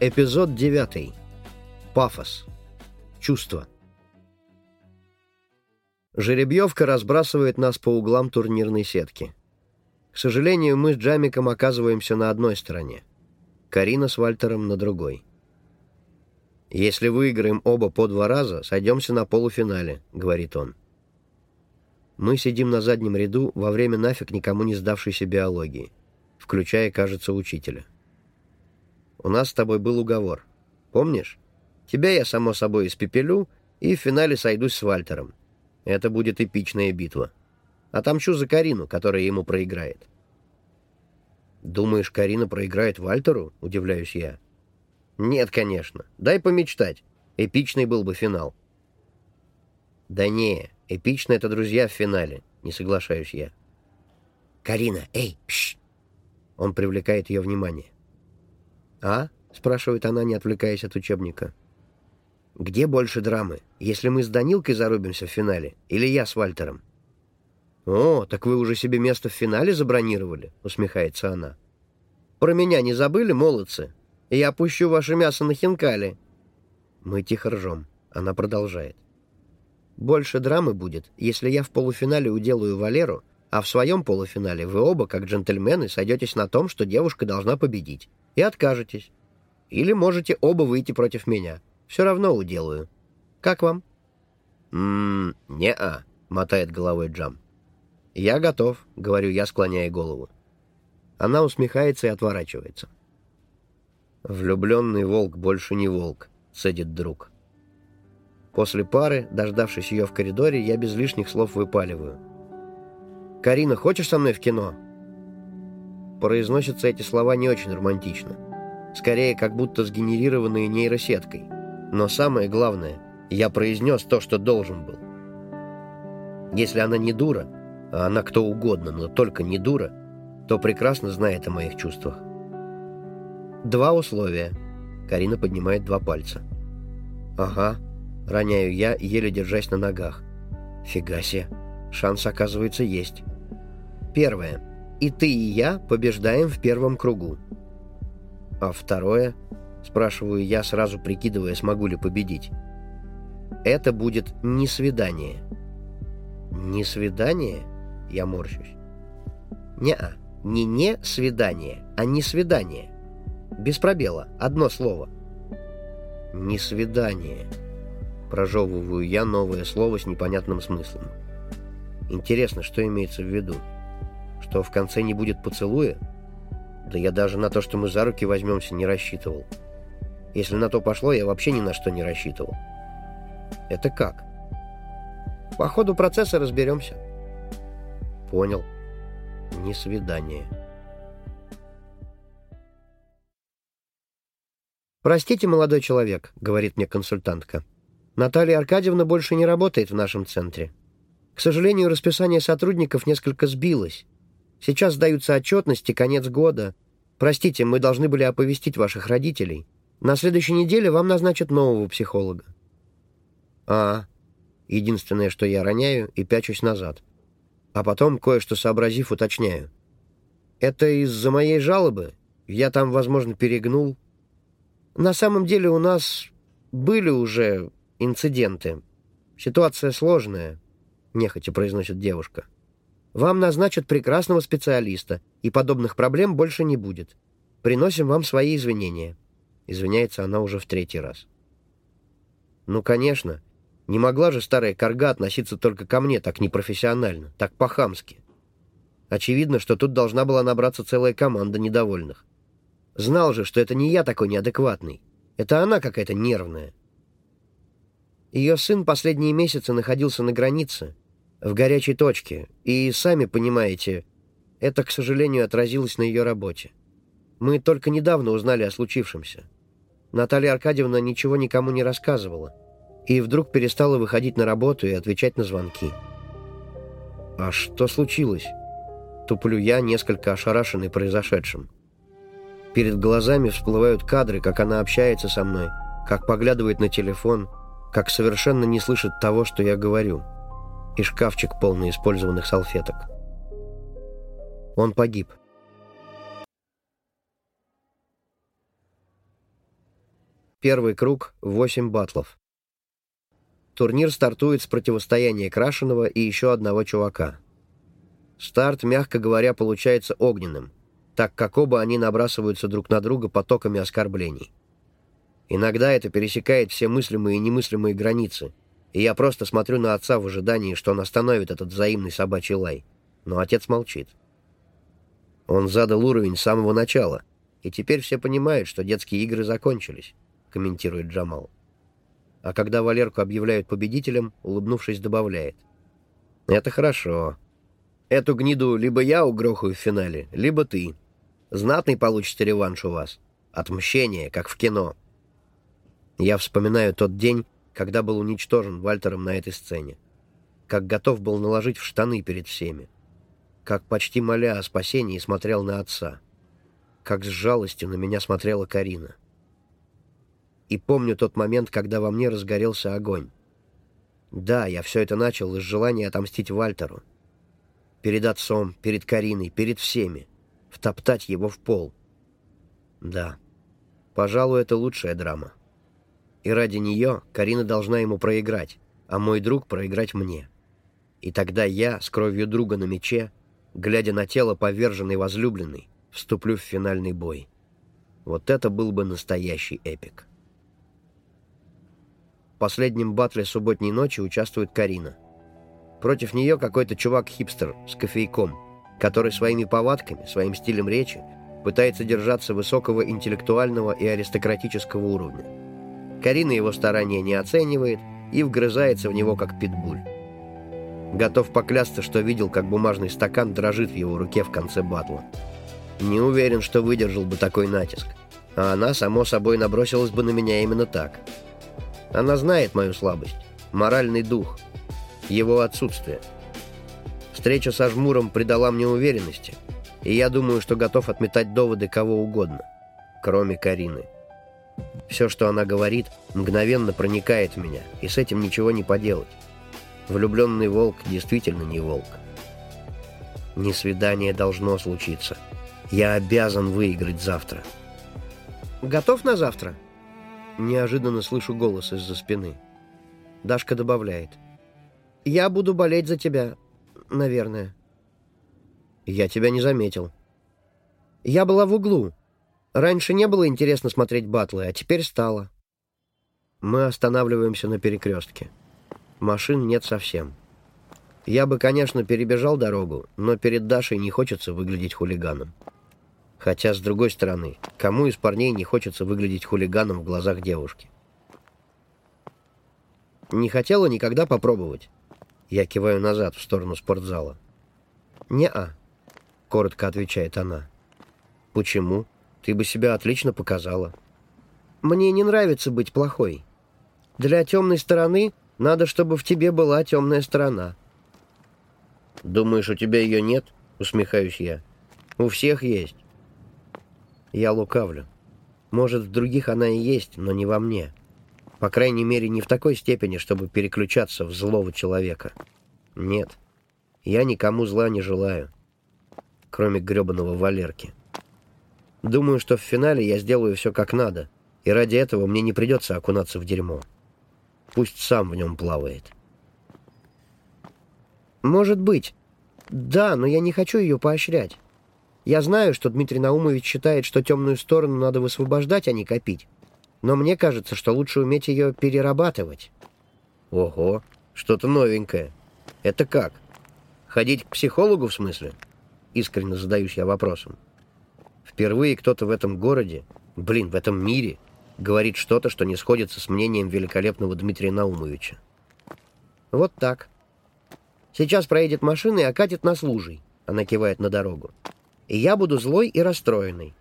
Эпизод 9. Пафос. Чувство. Жеребьевка разбрасывает нас по углам турнирной сетки. К сожалению, мы с Джамиком оказываемся на одной стороне. Карина с Вальтером на другой. «Если выиграем оба по два раза, сойдемся на полуфинале», — говорит он. Мы сидим на заднем ряду во время нафиг никому не сдавшейся биологии, включая, кажется, учителя. У нас с тобой был уговор. Помнишь? Тебя я, само собой, испепелю, и в финале сойдусь с Вальтером. Это будет эпичная битва. Отомчу за Карину, которая ему проиграет. «Думаешь, Карина проиграет Вальтеру?» — удивляюсь я. «Нет, конечно. Дай помечтать. Эпичный был бы финал». «Да не, эпично это друзья в финале», — не соглашаюсь я. «Карина, эй, пш!» Он привлекает ее внимание. «А?» — спрашивает она, не отвлекаясь от учебника. «Где больше драмы? Если мы с Данилкой зарубимся в финале, или я с Вальтером?» «О, так вы уже себе место в финале забронировали?» — усмехается она. «Про меня не забыли, молодцы? Я опущу ваше мясо на хинкали». Мы тихо ржем. Она продолжает. «Больше драмы будет, если я в полуфинале уделаю Валеру, а в своем полуфинале вы оба, как джентльмены, сойдетесь на том, что девушка должна победить и откажетесь. Или можете оба выйти против меня. Все равно уделаю. Как вам?» «Ммм, не-а», — мотает головой Джам. «Я готов», — говорю я, склоняя голову. Она усмехается и отворачивается. «Влюбленный волк больше не волк», — цедит друг. После пары, дождавшись ее в коридоре, я без лишних слов выпаливаю. «Карина, хочешь со мной в кино?» Произносятся эти слова не очень романтично. Скорее, как будто сгенерированные нейросеткой. Но самое главное, я произнес то, что должен был. Если она не дура, а она кто угодно, но только не дура, то прекрасно знает о моих чувствах. Два условия. Карина поднимает два пальца. Ага, роняю я, еле держась на ногах. Фига себе, шанс, оказывается, есть. Первое. И ты, и я побеждаем в первом кругу. А второе, спрашиваю я, сразу прикидывая, смогу ли победить. Это будет не свидание. Не свидание? Я морщусь. Не-а, не не свидание, а не свидание. Без пробела, одно слово. Не свидание. Прожевываю я новое слово с непонятным смыслом. Интересно, что имеется в виду? Что в конце не будет поцелуя? Да я даже на то, что мы за руки возьмемся, не рассчитывал. Если на то пошло, я вообще ни на что не рассчитывал. Это как? По ходу процесса разберемся. Понял. Не свидание. «Простите, молодой человек», — говорит мне консультантка. «Наталья Аркадьевна больше не работает в нашем центре. К сожалению, расписание сотрудников несколько сбилось. Сейчас сдаются отчетности, конец года. Простите, мы должны были оповестить ваших родителей. На следующей неделе вам назначат нового психолога». «А, единственное, что я роняю и пячусь назад. А потом, кое-что сообразив, уточняю. «Это из-за моей жалобы? Я там, возможно, перегнул?» «На самом деле у нас были уже инциденты. Ситуация сложная», — нехотя произносит девушка. Вам назначат прекрасного специалиста, и подобных проблем больше не будет. Приносим вам свои извинения». Извиняется она уже в третий раз. «Ну, конечно. Не могла же старая корга относиться только ко мне так непрофессионально, так по-хамски. Очевидно, что тут должна была набраться целая команда недовольных. Знал же, что это не я такой неадекватный. Это она какая-то нервная. Ее сын последние месяцы находился на границе, в горячей точке, и, сами понимаете, это, к сожалению, отразилось на ее работе. Мы только недавно узнали о случившемся. Наталья Аркадьевна ничего никому не рассказывала, и вдруг перестала выходить на работу и отвечать на звонки. «А что случилось?» Туплю я, несколько ошарашенный произошедшим. Перед глазами всплывают кадры, как она общается со мной, как поглядывает на телефон, как совершенно не слышит того, что я говорю и шкафчик, полный использованных салфеток. Он погиб. Первый круг — 8 батлов. Турнир стартует с противостояния Крашеного и еще одного чувака. Старт, мягко говоря, получается огненным, так как оба они набрасываются друг на друга потоками оскорблений. Иногда это пересекает все мыслимые и немыслимые границы, и я просто смотрю на отца в ожидании, что он остановит этот взаимный собачий лай. Но отец молчит. Он задал уровень с самого начала, и теперь все понимают, что детские игры закончились, комментирует Джамал. А когда Валерку объявляют победителем, улыбнувшись, добавляет. «Это хорошо. Эту гниду либо я угрохаю в финале, либо ты. Знатный получится реванш у вас. Отмщение, как в кино». Я вспоминаю тот день, когда был уничтожен Вальтером на этой сцене. Как готов был наложить в штаны перед всеми. Как почти моля о спасении смотрел на отца. Как с жалостью на меня смотрела Карина. И помню тот момент, когда во мне разгорелся огонь. Да, я все это начал из желания отомстить Вальтеру. Перед отцом, перед Кариной, перед всеми. Втоптать его в пол. Да, пожалуй, это лучшая драма. И ради нее Карина должна ему проиграть, а мой друг проиграть мне. И тогда я, с кровью друга на мече, глядя на тело поверженной возлюбленной, вступлю в финальный бой. Вот это был бы настоящий эпик. В последнем батле субботней ночи участвует Карина. Против нее какой-то чувак-хипстер с кофейком, который своими повадками, своим стилем речи пытается держаться высокого интеллектуального и аристократического уровня. Карина его старания не оценивает и вгрызается в него как питбуль. Готов поклясться, что видел, как бумажный стакан дрожит в его руке в конце батла. Не уверен, что выдержал бы такой натиск. А она, само собой, набросилась бы на меня именно так – она знает мою слабость, моральный дух, его отсутствие. Встреча со Жмуром придала мне уверенности, и я думаю, что готов отметать доводы кого угодно, кроме Карины. Все, что она говорит, мгновенно проникает в меня, и с этим ничего не поделать. Влюбленный волк действительно не волк. Не свидание должно случиться. Я обязан выиграть завтра. «Готов на завтра?» Неожиданно слышу голос из-за спины. Дашка добавляет. «Я буду болеть за тебя, наверное». «Я тебя не заметил». «Я была в углу. Раньше не было интересно смотреть батлы, а теперь стало». Мы останавливаемся на перекрестке. Машин нет совсем. Я бы, конечно, перебежал дорогу, но перед Дашей не хочется выглядеть хулиганом. Хотя, с другой стороны, кому из парней не хочется выглядеть хулиганом в глазах девушки? Не хотела никогда попробовать. Я киваю назад, в сторону спортзала. «Не-а», — коротко отвечает она. «Почему? Ты бы себя отлично показала». «Мне не нравится быть плохой. Для темной стороны надо, чтобы в тебе была темная сторона». «Думаешь, у тебя ее нет?» — усмехаюсь я. «У всех есть. Я лукавлю. Может, в других она и есть, но не во мне. По крайней мере, не в такой степени, чтобы переключаться в злого человека. Нет, я никому зла не желаю, кроме гребаного Валерки. Думаю, что в финале я сделаю все как надо, и ради этого мне не придется окунаться в дерьмо. Пусть сам в нем плавает. Может быть. Да, но я не хочу ее поощрять. Я знаю, что Дмитрий Наумович считает, что темную сторону надо высвобождать, а не копить. Но мне кажется, что лучше уметь ее перерабатывать. Ого, что-то новенькое. Это как? Ходить к психологу в смысле? Искренне задаюсь я вопросом. Впервые кто-то в этом городе, блин, в этом мире, говорит что-то, что не сходится с мнением великолепного Дмитрия Наумовича. Вот так. Сейчас проедет машина и окатит нас лужей. Она кивает на дорогу и я буду злой и расстроенный.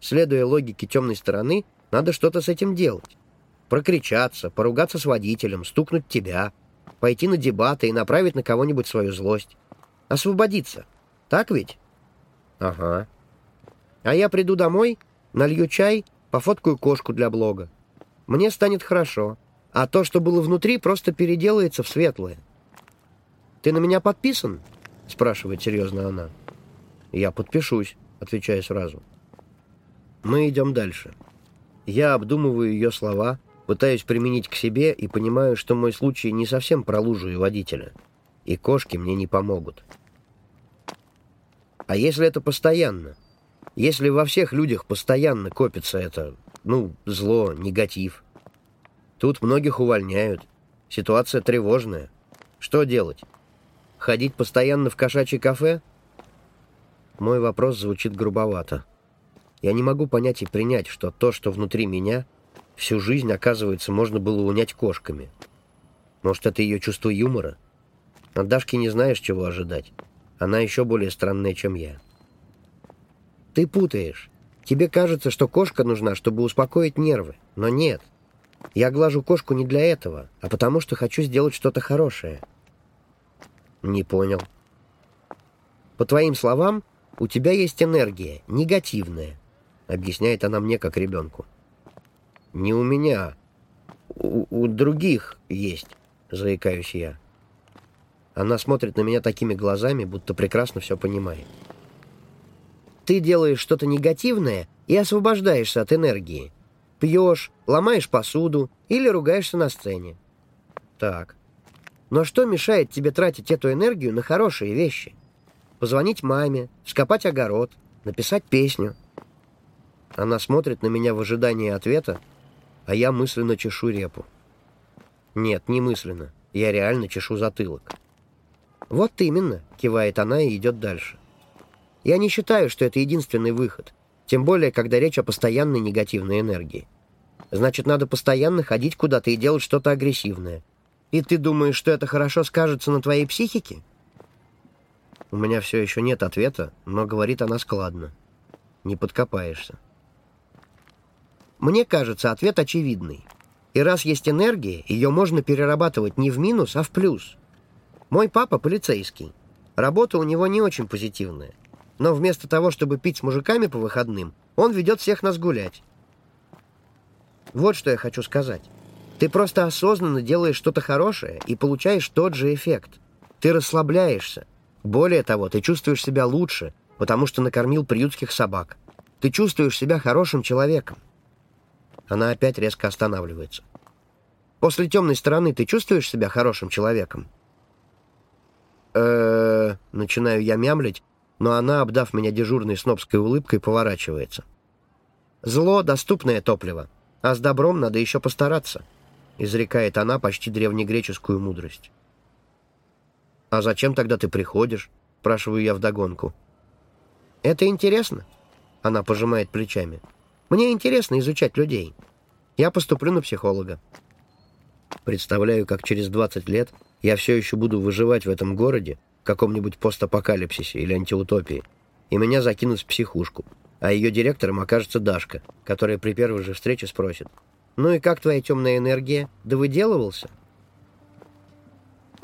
Следуя логике темной стороны, надо что-то с этим делать. Прокричаться, поругаться с водителем, стукнуть тебя, пойти на дебаты и направить на кого-нибудь свою злость. Освободиться. Так ведь? Ага. А я приду домой, налью чай, пофоткаю кошку для блога. Мне станет хорошо, а то, что было внутри, просто переделается в светлое. «Ты на меня подписан?» — спрашивает серьезно она. «Я подпишусь», — отвечаю сразу. Мы идем дальше. Я обдумываю ее слова, пытаюсь применить к себе и понимаю, что мой случай не совсем про лужу и водителя. И кошки мне не помогут. А если это постоянно? Если во всех людях постоянно копится это, ну, зло, негатив. Тут многих увольняют. Ситуация тревожная. Что делать? Ходить постоянно в кошачье кафе? Мой вопрос звучит грубовато. Я не могу понять и принять, что то, что внутри меня, всю жизнь, оказывается, можно было унять кошками. Может, это ее чувство юмора? От Дашки не знаешь, чего ожидать. Она еще более странная, чем я. Ты путаешь. Тебе кажется, что кошка нужна, чтобы успокоить нервы. Но нет. Я глажу кошку не для этого, а потому что хочу сделать что-то хорошее. Не понял. По твоим словам, у тебя есть энергия, негативная, объясняет она мне как ребенку. Не у меня, у, у других есть, заикаюсь я. Она смотрит на меня такими глазами, будто прекрасно все понимает. Ты делаешь что-то негативное и освобождаешься от энергии. Пьешь, ломаешь посуду или ругаешься на сцене. Так. Но что мешает тебе тратить эту энергию на хорошие вещи? Позвонить маме, скопать огород, написать песню. Она смотрит на меня в ожидании ответа, а я мысленно чешу репу. Нет, не мысленно. Я реально чешу затылок. «Вот именно», — кивает она и идет дальше. «Я не считаю, что это единственный выход, тем более, когда речь о постоянной негативной энергии. Значит, надо постоянно ходить куда-то и делать что-то агрессивное. И ты думаешь, что это хорошо скажется на твоей психике?» У меня все еще нет ответа, но говорит она складно. Не подкопаешься. Мне кажется, ответ очевидный. И раз есть энергия, ее можно перерабатывать не в минус, а в плюс. Мой папа полицейский. Работа у него не очень позитивная. Но вместо того, чтобы пить с мужиками по выходным, он ведет всех нас гулять. Вот что я хочу сказать. Ты просто осознанно делаешь что-то хорошее и получаешь тот же эффект. Ты расслабляешься. Более того, ты чувствуешь себя лучше, потому что накормил приютских собак. Ты чувствуешь себя хорошим человеком. Она опять резко останавливается. После темной стороны ты чувствуешь себя хорошим человеком? э начинаю я мямлить, но она, обдав меня дежурной снобской улыбкой, поворачивается. «Зло — доступное топливо, а с добром надо еще постараться», — изрекает она почти древнегреческую мудрость. «А зачем тогда ты приходишь?» — спрашиваю я вдогонку. «Это интересно?» — она пожимает плечами. «Мне интересно изучать людей. Я поступлю на психолога». Представляю, как через 20 лет я все еще буду выживать в этом городе, каком-нибудь постапокалипсисе или антиутопии, и меня закинут в психушку, а ее директором окажется Дашка, которая при первой же встрече спросит, «Ну и как твоя темная энергия? Да выделывался?»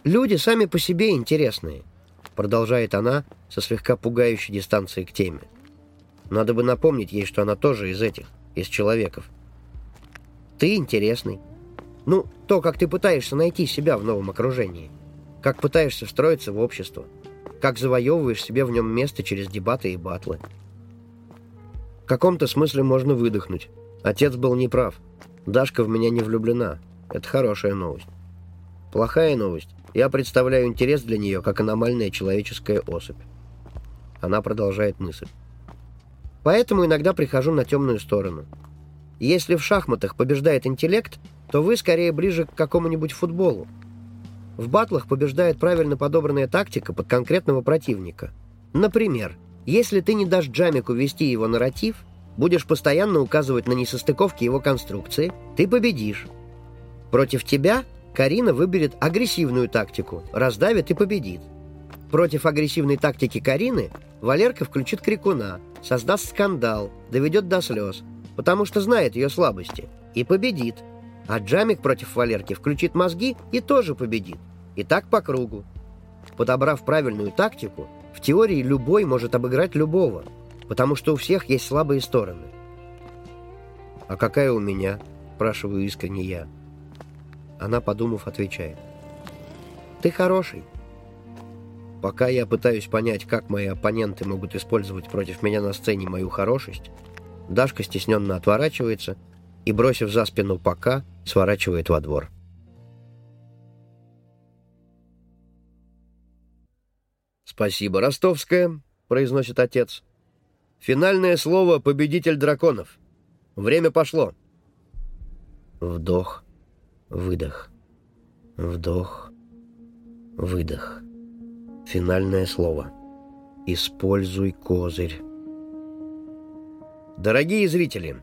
«Люди сами по себе интересные», — продолжает она со слегка пугающей дистанцией к теме. Надо бы напомнить ей, что она тоже из этих, из человеков. «Ты интересный, ну, то, как ты пытаешься найти себя в новом окружении. Как пытаешься встроиться в общество. Как завоевываешь себе в нем место через дебаты и батлы. В каком-то смысле можно выдохнуть. Отец был неправ. Дашка в меня не влюблена. Это хорошая новость. Плохая новость. Я представляю интерес для нее, как аномальная человеческая особь. Она продолжает мысль. Поэтому иногда прихожу на темную сторону. Если в шахматах побеждает интеллект, то вы скорее ближе к какому-нибудь футболу. В батлах побеждает правильно подобранная тактика под конкретного противника. Например, если ты не дашь Джамику вести его нарратив, будешь постоянно указывать на несостыковки его конструкции, ты победишь. Против тебя Карина выберет агрессивную тактику, раздавит и победит. Против агрессивной тактики Карины Валерка включит крикуна, создаст скандал, доведет до слез, потому что знает ее слабости, и победит. А Джамик против Валерки включит мозги и тоже победит. И так по кругу. Подобрав правильную тактику, в теории любой может обыграть любого, потому что у всех есть слабые стороны. «А какая у меня?» – спрашиваю искренне я. Она, подумав, отвечает. «Ты хороший». Пока я пытаюсь понять, как мои оппоненты могут использовать против меня на сцене мою хорошесть, Дашка стесненно отворачивается и, бросив за спину пока, сворачивает во двор. «Спасибо, Ростовская», — произносит отец. «Финальное слово — победитель драконов. Время пошло». Вдох, выдох, вдох, выдох. Финальное слово. Используй козырь. Дорогие зрители,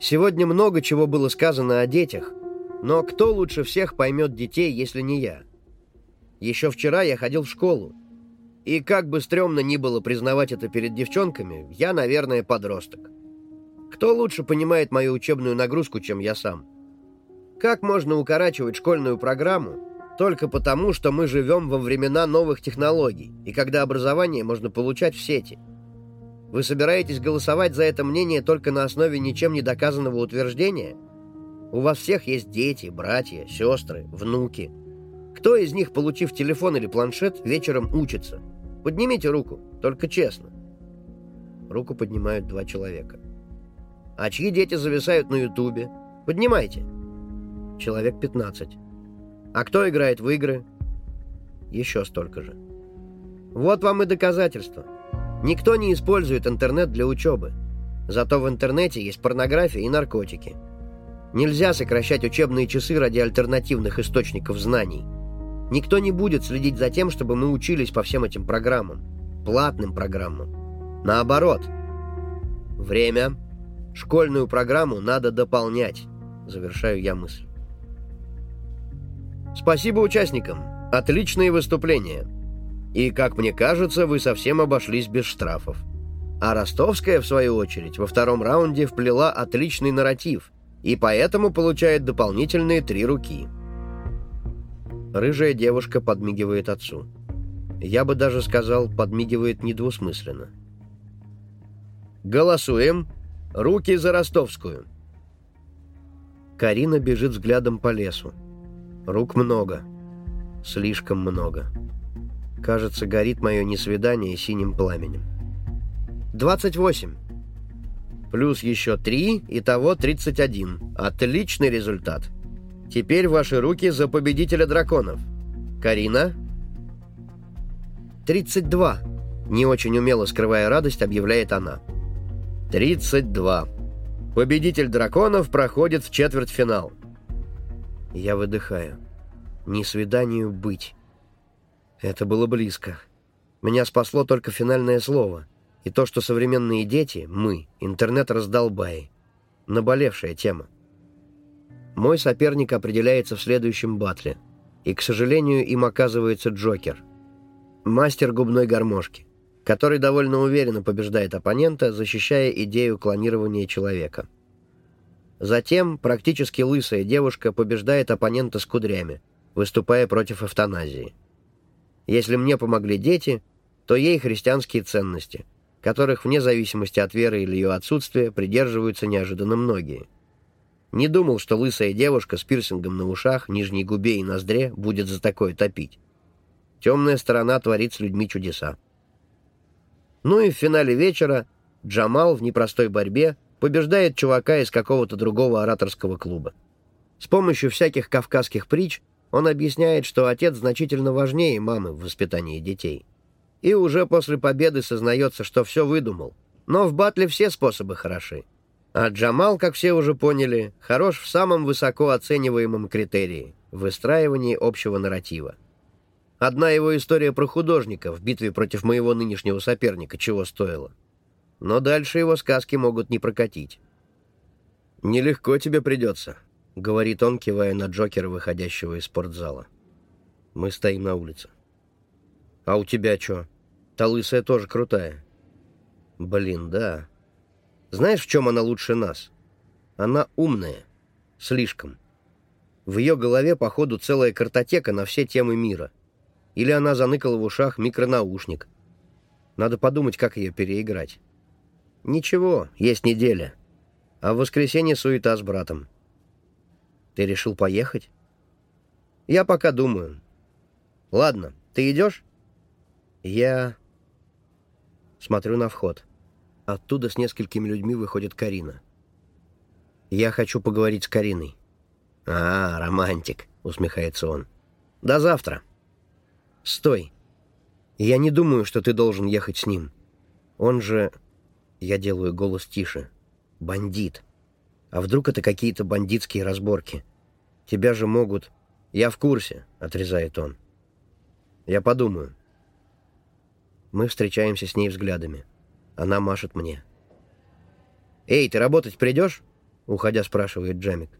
сегодня много чего было сказано о детях, но кто лучше всех поймет детей, если не я? Еще вчера я ходил в школу, и как бы стрёмно ни было признавать это перед девчонками, я, наверное, подросток. Кто лучше понимает мою учебную нагрузку, чем я сам? Как можно укорачивать школьную программу только потому, что мы живем во времена новых технологий, и когда образование можно получать в сети? Вы собираетесь голосовать за это мнение только на основе ничем не доказанного утверждения? У вас всех есть дети, братья, сестры, внуки. Кто из них, получив телефон или планшет, вечером учится? Поднимите руку, только честно. Руку поднимают два человека. А чьи дети зависают на Ютубе? Поднимайте. Человек 15. А кто играет в игры? Еще столько же. Вот вам и доказательства. Никто не использует интернет для учебы. Зато в интернете есть порнография и наркотики. Нельзя сокращать учебные часы ради альтернативных источников знаний – Никто не будет следить за тем, чтобы мы учились по всем этим программам, платным программам. Наоборот. Время. Школьную программу надо дополнять. Завершаю я мысль. Спасибо участникам. Отличные выступления. И, как мне кажется, вы совсем обошлись без штрафов. А Ростовская, в свою очередь, во втором раунде вплела отличный нарратив и поэтому получает дополнительные три руки. Рыжая девушка подмигивает отцу. Я бы даже сказал, подмигивает недвусмысленно. «Голосуем! Руки за ростовскую!» Карина бежит взглядом по лесу. Рук много. Слишком много. Кажется, горит мое несвидание синим пламенем. «Двадцать восемь!» Плюс еще три, итого тридцать один. Отличный результат!» Теперь ваши руки за победителя драконов. Карина?» «32», — не очень умело скрывая радость, объявляет она. «32. Победитель драконов проходит в четвертьфинал». Я выдыхаю. «Не свиданию быть». Это было близко. Меня спасло только финальное слово. И то, что современные дети, мы, интернет-раздолбаи. Наболевшая тема. Мой соперник определяется в следующем батле. И, к сожалению, им оказывается Джокер. Мастер губной гармошки, который довольно уверенно побеждает оппонента, защищая идею клонирования человека. Затем практически лысая девушка побеждает оппонента с кудрями, выступая против эвтаназии. Если мне помогли дети, то ей христианские ценности, которых вне зависимости от веры или ее отсутствия придерживаются неожиданно многие – не думал, что лысая девушка с пирсингом на ушах, нижней губе и ноздре будет за такое топить. Темная сторона творит с людьми чудеса. Ну и в финале вечера Джамал в непростой борьбе побеждает чувака из какого-то другого ораторского клуба. С помощью всяких кавказских притч он объясняет, что отец значительно важнее мамы в воспитании детей. И уже после победы сознается, что все выдумал. Но в батле все способы хороши. А Джамал, как все уже поняли, хорош в самом высоко оцениваемом критерии — выстраивании общего нарратива. Одна его история про художника в битве против моего нынешнего соперника чего стоила. Но дальше его сказки могут не прокатить. «Нелегко тебе придется», — говорит он, кивая на Джокера, выходящего из спортзала. Мы стоим на улице. «А у тебя что? Та лысая тоже крутая». «Блин, да». Знаешь, в чем она лучше нас? Она умная. Слишком. В ее голове, походу, целая картотека на все темы мира. Или она заныкала в ушах микронаушник. Надо подумать, как ее переиграть. Ничего, есть неделя. А в воскресенье суета с братом. Ты решил поехать? Я пока думаю. Ладно, ты идешь? Я... Смотрю на вход. Оттуда с несколькими людьми выходит Карина. Я хочу поговорить с Кариной. А, романтик, усмехается он. До завтра. Стой. Я не думаю, что ты должен ехать с ним. Он же... Я делаю голос тише. Бандит. А вдруг это какие-то бандитские разборки? Тебя же могут... Я в курсе, отрезает он. Я подумаю. Мы встречаемся с ней взглядами. Она машет мне. «Эй, ты работать придешь?» Уходя, спрашивает Джамик.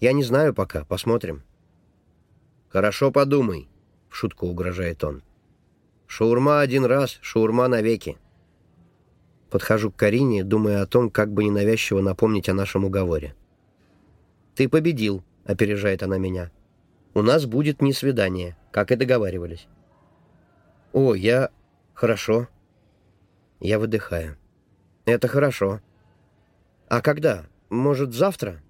«Я не знаю пока, посмотрим». «Хорошо подумай», — в шутку угрожает он. «Шаурма один раз, шаурма навеки». Подхожу к Карине, думая о том, как бы ненавязчиво напомнить о нашем уговоре. «Ты победил», — опережает она меня. «У нас будет не свидание, как и договаривались». «О, я... Хорошо». Я выдыхаю. «Это хорошо». «А когда? Может, завтра?»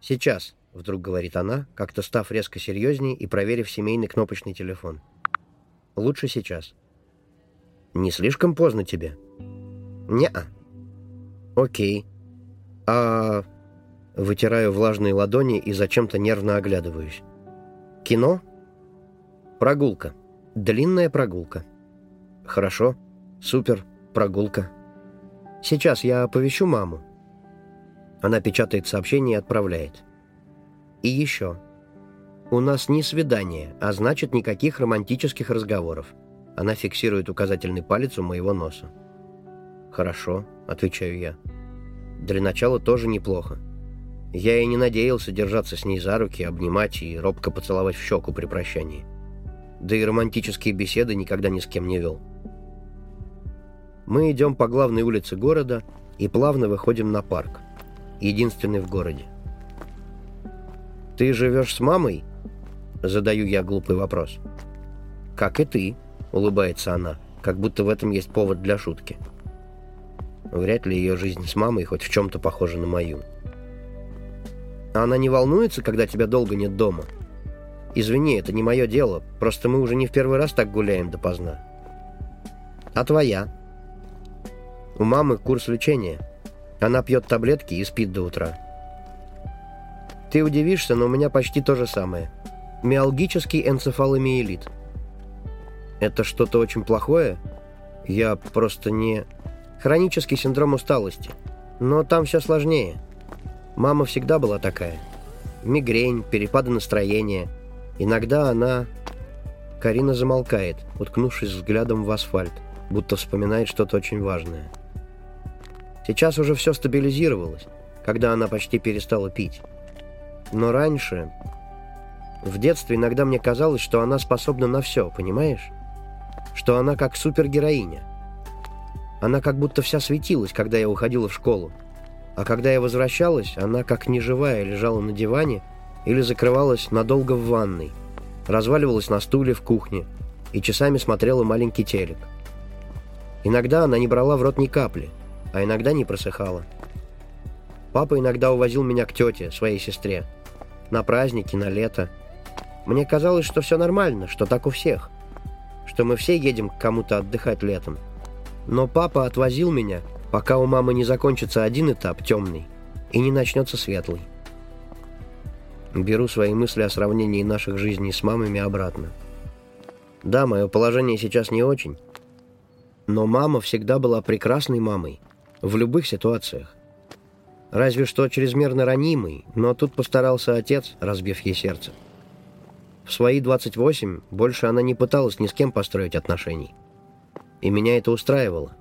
«Сейчас», — вдруг говорит она, как-то став резко серьезней и проверив семейный кнопочный телефон. «Лучше сейчас». «Не слишком поздно тебе?» «Не-а». «Окей. А...» Вытираю влажные ладони и зачем-то нервно оглядываюсь. «Кино?» «Прогулка. Длинная прогулка». «Хорошо. Супер. Прогулка». «Сейчас я оповещу маму». Она печатает сообщение и отправляет. «И еще. У нас не свидание, а значит никаких романтических разговоров». Она фиксирует указательный палец у моего носа. «Хорошо», — отвечаю я. «Для начала тоже неплохо. Я и не надеялся держаться с ней за руки, обнимать и робко поцеловать в щеку при прощании. Да и романтические беседы никогда ни с кем не вел». Мы идем по главной улице города и плавно выходим на парк, единственный в городе. «Ты живешь с мамой?» — задаю я глупый вопрос. «Как и ты», — улыбается она, как будто в этом есть повод для шутки. Вряд ли ее жизнь с мамой хоть в чем-то похожа на мою. А она не волнуется, когда тебя долго нет дома? Извини, это не мое дело, просто мы уже не в первый раз так гуляем допоздна. А твоя? У мамы курс лечения. Она пьет таблетки и спит до утра. Ты удивишься, но у меня почти то же самое. Миалгический энцефаломиелит. Это что-то очень плохое? Я просто не... Хронический синдром усталости. Но там все сложнее. Мама всегда была такая. Мигрень, перепады настроения. Иногда она... Карина замолкает, уткнувшись взглядом в асфальт, будто вспоминает что-то очень важное. Сейчас уже все стабилизировалось, когда она почти перестала пить. Но раньше... В детстве иногда мне казалось, что она способна на все, понимаешь? Что она как супергероиня. Она как будто вся светилась, когда я уходила в школу. А когда я возвращалась, она как неживая лежала на диване или закрывалась надолго в ванной, разваливалась на стуле в кухне и часами смотрела маленький телек. Иногда она не брала в рот ни капли, а иногда не просыхала. Папа иногда увозил меня к тете, своей сестре, на праздники, на лето. Мне казалось, что все нормально, что так у всех, что мы все едем к кому-то отдыхать летом. Но папа отвозил меня, пока у мамы не закончится один этап, темный, и не начнется светлый. Беру свои мысли о сравнении наших жизней с мамами обратно. Да, мое положение сейчас не очень, но мама всегда была прекрасной мамой, в любых ситуациях. Разве что чрезмерно ранимый, но тут постарался отец, разбив ей сердце. В свои 28 больше она не пыталась ни с кем построить отношений и меня это устраивало.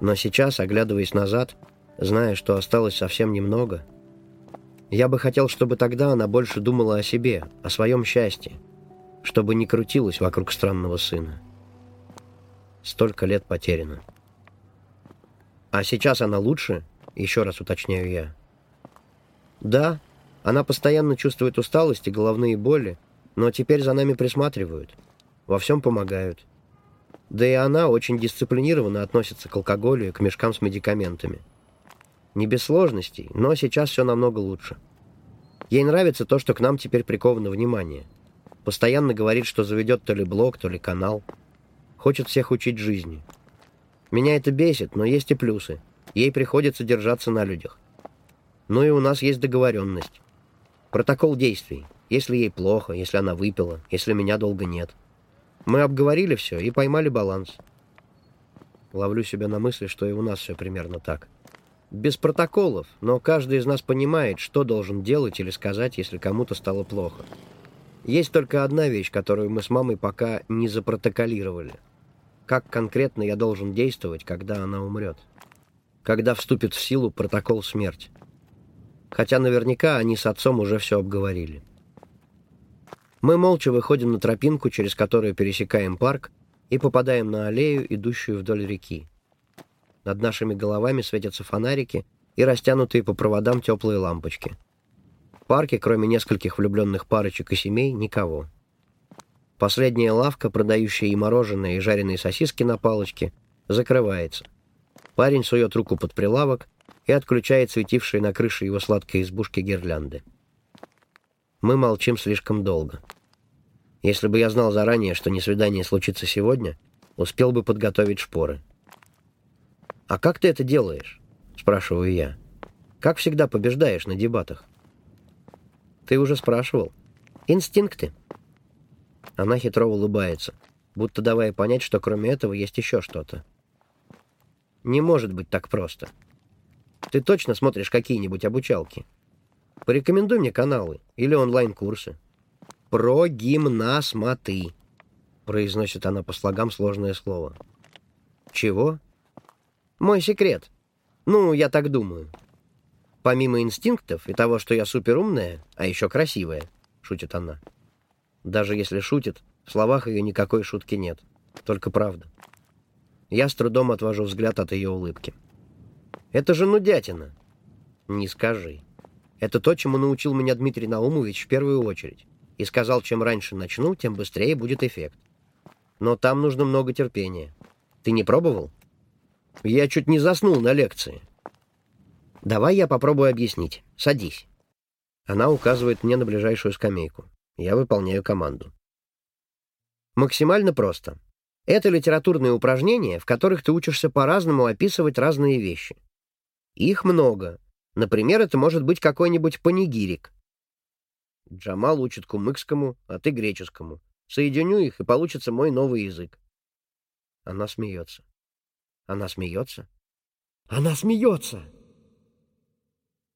Но сейчас, оглядываясь назад, зная, что осталось совсем немного, я бы хотел, чтобы тогда она больше думала о себе, о своем счастье, чтобы не крутилась вокруг странного сына. Столько лет потеряно. А сейчас она лучше, еще раз уточняю я. Да, она постоянно чувствует усталость и головные боли, но теперь за нами присматривают, во всем помогают. Да и она очень дисциплинированно относится к алкоголю и к мешкам с медикаментами. Не без сложностей, но сейчас все намного лучше. Ей нравится то, что к нам теперь приковано внимание. Постоянно говорит, что заведет то ли блог, то ли канал. Хочет всех учить жизни. Меня это бесит, но есть и плюсы. Ей приходится держаться на людях. Но и у нас есть договоренность. Протокол действий. Если ей плохо, если она выпила, если меня долго нет. Мы обговорили все и поймали баланс. Ловлю себя на мысли, что и у нас все примерно так. Без протоколов, но каждый из нас понимает, что должен делать или сказать, если кому-то стало плохо. Есть только одна вещь, которую мы с мамой пока не запротоколировали. Как конкретно я должен действовать, когда она умрет? Когда вступит в силу протокол смерти? Хотя наверняка они с отцом уже все обговорили. Мы молча выходим на тропинку, через которую пересекаем парк, и попадаем на аллею, идущую вдоль реки. Над нашими головами светятся фонарики и растянутые по проводам теплые лампочки. В парке, кроме нескольких влюбленных парочек и семей, никого. Последняя лавка, продающая и мороженое, и жареные сосиски на палочке, закрывается. Парень сует руку под прилавок и отключает светившие на крыше его сладкой избушки гирлянды. Мы молчим слишком долго. Если бы я знал заранее, что несвидание случится сегодня, успел бы подготовить шпоры. «А как ты это делаешь?» — спрашиваю я. «Как всегда побеждаешь на дебатах?» «Ты уже спрашивал. Инстинкты». Она хитро улыбается, будто давая понять, что кроме этого есть еще что-то. «Не может быть так просто. Ты точно смотришь какие-нибудь обучалки?» Порекомендуй мне каналы или онлайн-курсы. Про гимнасматы. Произносит она по слогам сложное слово. Чего? Мой секрет. Ну, я так думаю. Помимо инстинктов и того, что я суперумная, а еще красивая, шутит она. Даже если шутит, в словах ее никакой шутки нет. Только правда. Я с трудом отвожу взгляд от ее улыбки. Это же нудятина. Не скажи. Это то, чему научил меня Дмитрий Наумович в первую очередь. И сказал, чем раньше начну, тем быстрее будет эффект. Но там нужно много терпения. Ты не пробовал? Я чуть не заснул на лекции. Давай я попробую объяснить. Садись. Она указывает мне на ближайшую скамейку. Я выполняю команду. Максимально просто. Это литературные упражнения, в которых ты учишься по-разному описывать разные вещи. Их много, Например, это может быть какой-нибудь панигирик. Джамал учит кумыкскому, а ты греческому. Соединю их, и получится мой новый язык. Она смеется. Она смеется? Она смеется!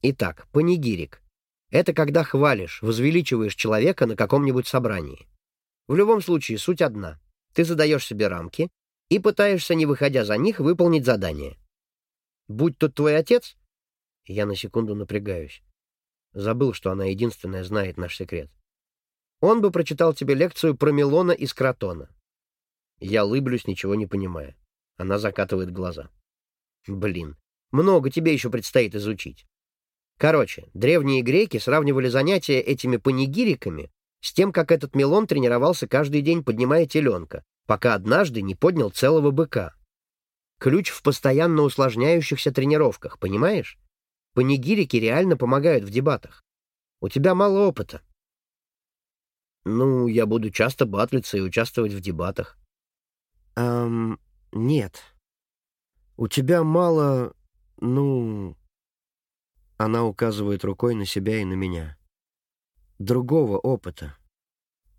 Итак, панигирик. Это когда хвалишь, возвеличиваешь человека на каком-нибудь собрании. В любом случае, суть одна. Ты задаешь себе рамки и пытаешься, не выходя за них, выполнить задание. Будь тут твой отец, я на секунду напрягаюсь. Забыл, что она единственная знает наш секрет. Он бы прочитал тебе лекцию про Мелона из Кротона. Я лыблюсь, ничего не понимая. Она закатывает глаза. Блин, много тебе еще предстоит изучить. Короче, древние греки сравнивали занятия этими панигириками с тем, как этот Мелон тренировался каждый день, поднимая теленка, пока однажды не поднял целого быка. Ключ в постоянно усложняющихся тренировках, понимаешь? Панигирики реально помогают в дебатах. У тебя мало опыта. Ну, я буду часто батлиться и участвовать в дебатах. Эм, нет. У тебя мало, ну... Она указывает рукой на себя и на меня. Другого опыта.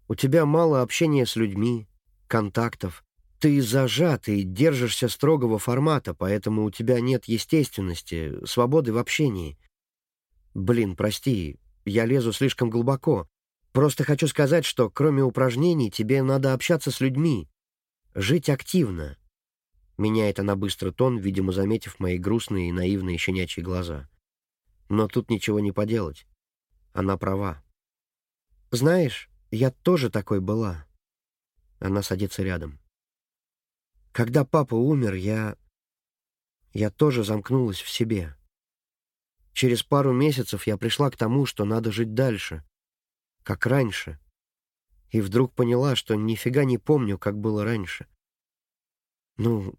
У тебя мало общения с людьми, контактов, ты зажат и держишься строгого формата, поэтому у тебя нет естественности, свободы в общении. Блин, прости, я лезу слишком глубоко. Просто хочу сказать, что кроме упражнений тебе надо общаться с людьми, жить активно. Меняет она быстро тон, видимо, заметив мои грустные и наивные щенячьи глаза. Но тут ничего не поделать. Она права. Знаешь, я тоже такой была. Она садится рядом. Когда папа умер, я... Я тоже замкнулась в себе. Через пару месяцев я пришла к тому, что надо жить дальше, как раньше. И вдруг поняла, что нифига не помню, как было раньше. Ну,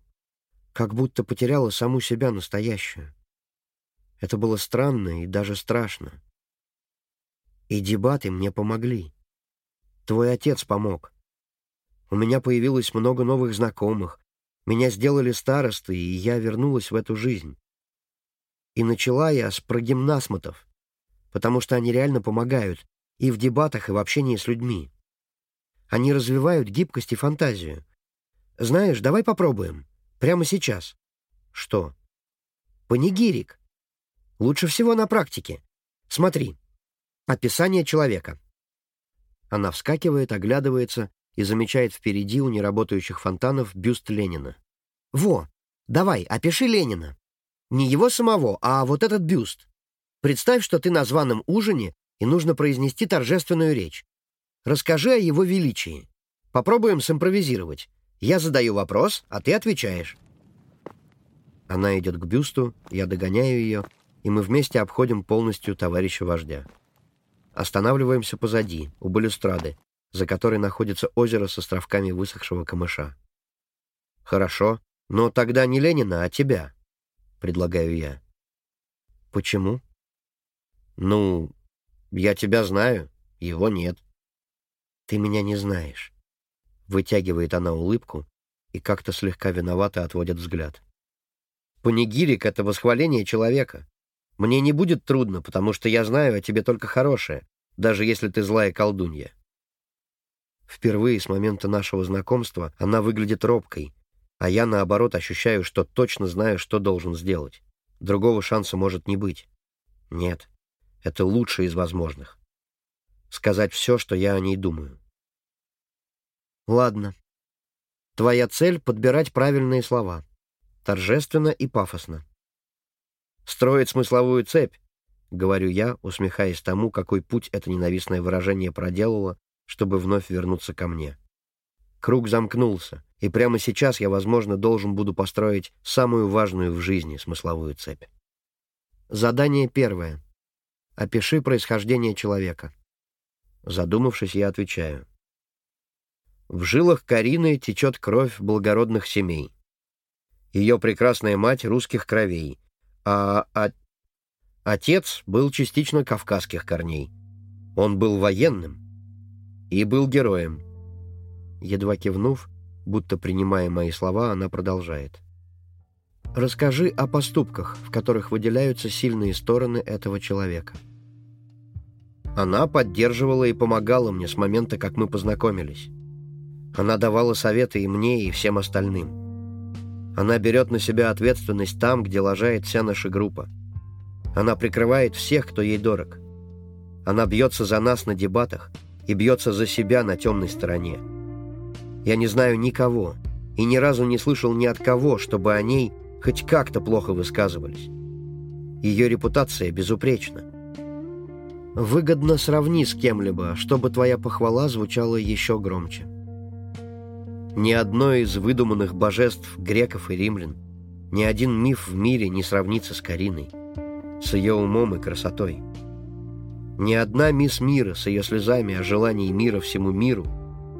как будто потеряла саму себя настоящую. Это было странно и даже страшно. И дебаты мне помогли. Твой отец помог. У меня появилось много новых знакомых, меня сделали старостой, и я вернулась в эту жизнь. И начала я с прогимнасмотов, потому что они реально помогают и в дебатах, и в общении с людьми. Они развивают гибкость и фантазию. Знаешь, давай попробуем. Прямо сейчас. Что? Панигирик. Лучше всего на практике. Смотри. Описание человека. Она вскакивает, оглядывается и замечает впереди у неработающих фонтанов бюст Ленина. «Во! Давай, опиши Ленина. Не его самого, а вот этот бюст. Представь, что ты на званом ужине, и нужно произнести торжественную речь. Расскажи о его величии. Попробуем симпровизировать. Я задаю вопрос, а ты отвечаешь». Она идет к бюсту, я догоняю ее, и мы вместе обходим полностью товарища вождя. Останавливаемся позади, у балюстрады, за которой находится озеро с островками высохшего камыша. «Хорошо, но тогда не Ленина, а тебя», — предлагаю я. «Почему?» «Ну, я тебя знаю, его нет». «Ты меня не знаешь». Вытягивает она улыбку и как-то слегка виновато отводит взгляд. «Панигирик — это восхваление человека. Мне не будет трудно, потому что я знаю о тебе только хорошее, даже если ты злая колдунья. Впервые с момента нашего знакомства она выглядит робкой, а я, наоборот, ощущаю, что точно знаю, что должен сделать. Другого шанса может не быть. Нет, это лучший из возможных. Сказать все, что я о ней думаю. Ладно. Твоя цель — подбирать правильные слова. Торжественно и пафосно. Строить смысловую цепь, — говорю я, усмехаясь тому, какой путь это ненавистное выражение проделало, чтобы вновь вернуться ко мне. Круг замкнулся, и прямо сейчас я, возможно, должен буду построить самую важную в жизни смысловую цепь. Задание первое. Опиши происхождение человека. Задумавшись, я отвечаю. В жилах Карины течет кровь благородных семей. Ее прекрасная мать русских кровей, а, а отец был частично кавказских корней. Он был военным и был героем. Едва кивнув, будто принимая мои слова, она продолжает. «Расскажи о поступках, в которых выделяются сильные стороны этого человека». Она поддерживала и помогала мне с момента, как мы познакомились. Она давала советы и мне, и всем остальным. Она берет на себя ответственность там, где лажает вся наша группа. Она прикрывает всех, кто ей дорог. Она бьется за нас на дебатах и бьется за себя на темной стороне. Я не знаю никого и ни разу не слышал ни от кого, чтобы о ней хоть как-то плохо высказывались. Ее репутация безупречна. Выгодно сравни с кем-либо, чтобы твоя похвала звучала еще громче. Ни одно из выдуманных божеств греков и римлян, ни один миф в мире не сравнится с Кариной, с ее умом и красотой. Ни одна мисс мира с ее слезами о желании мира всему миру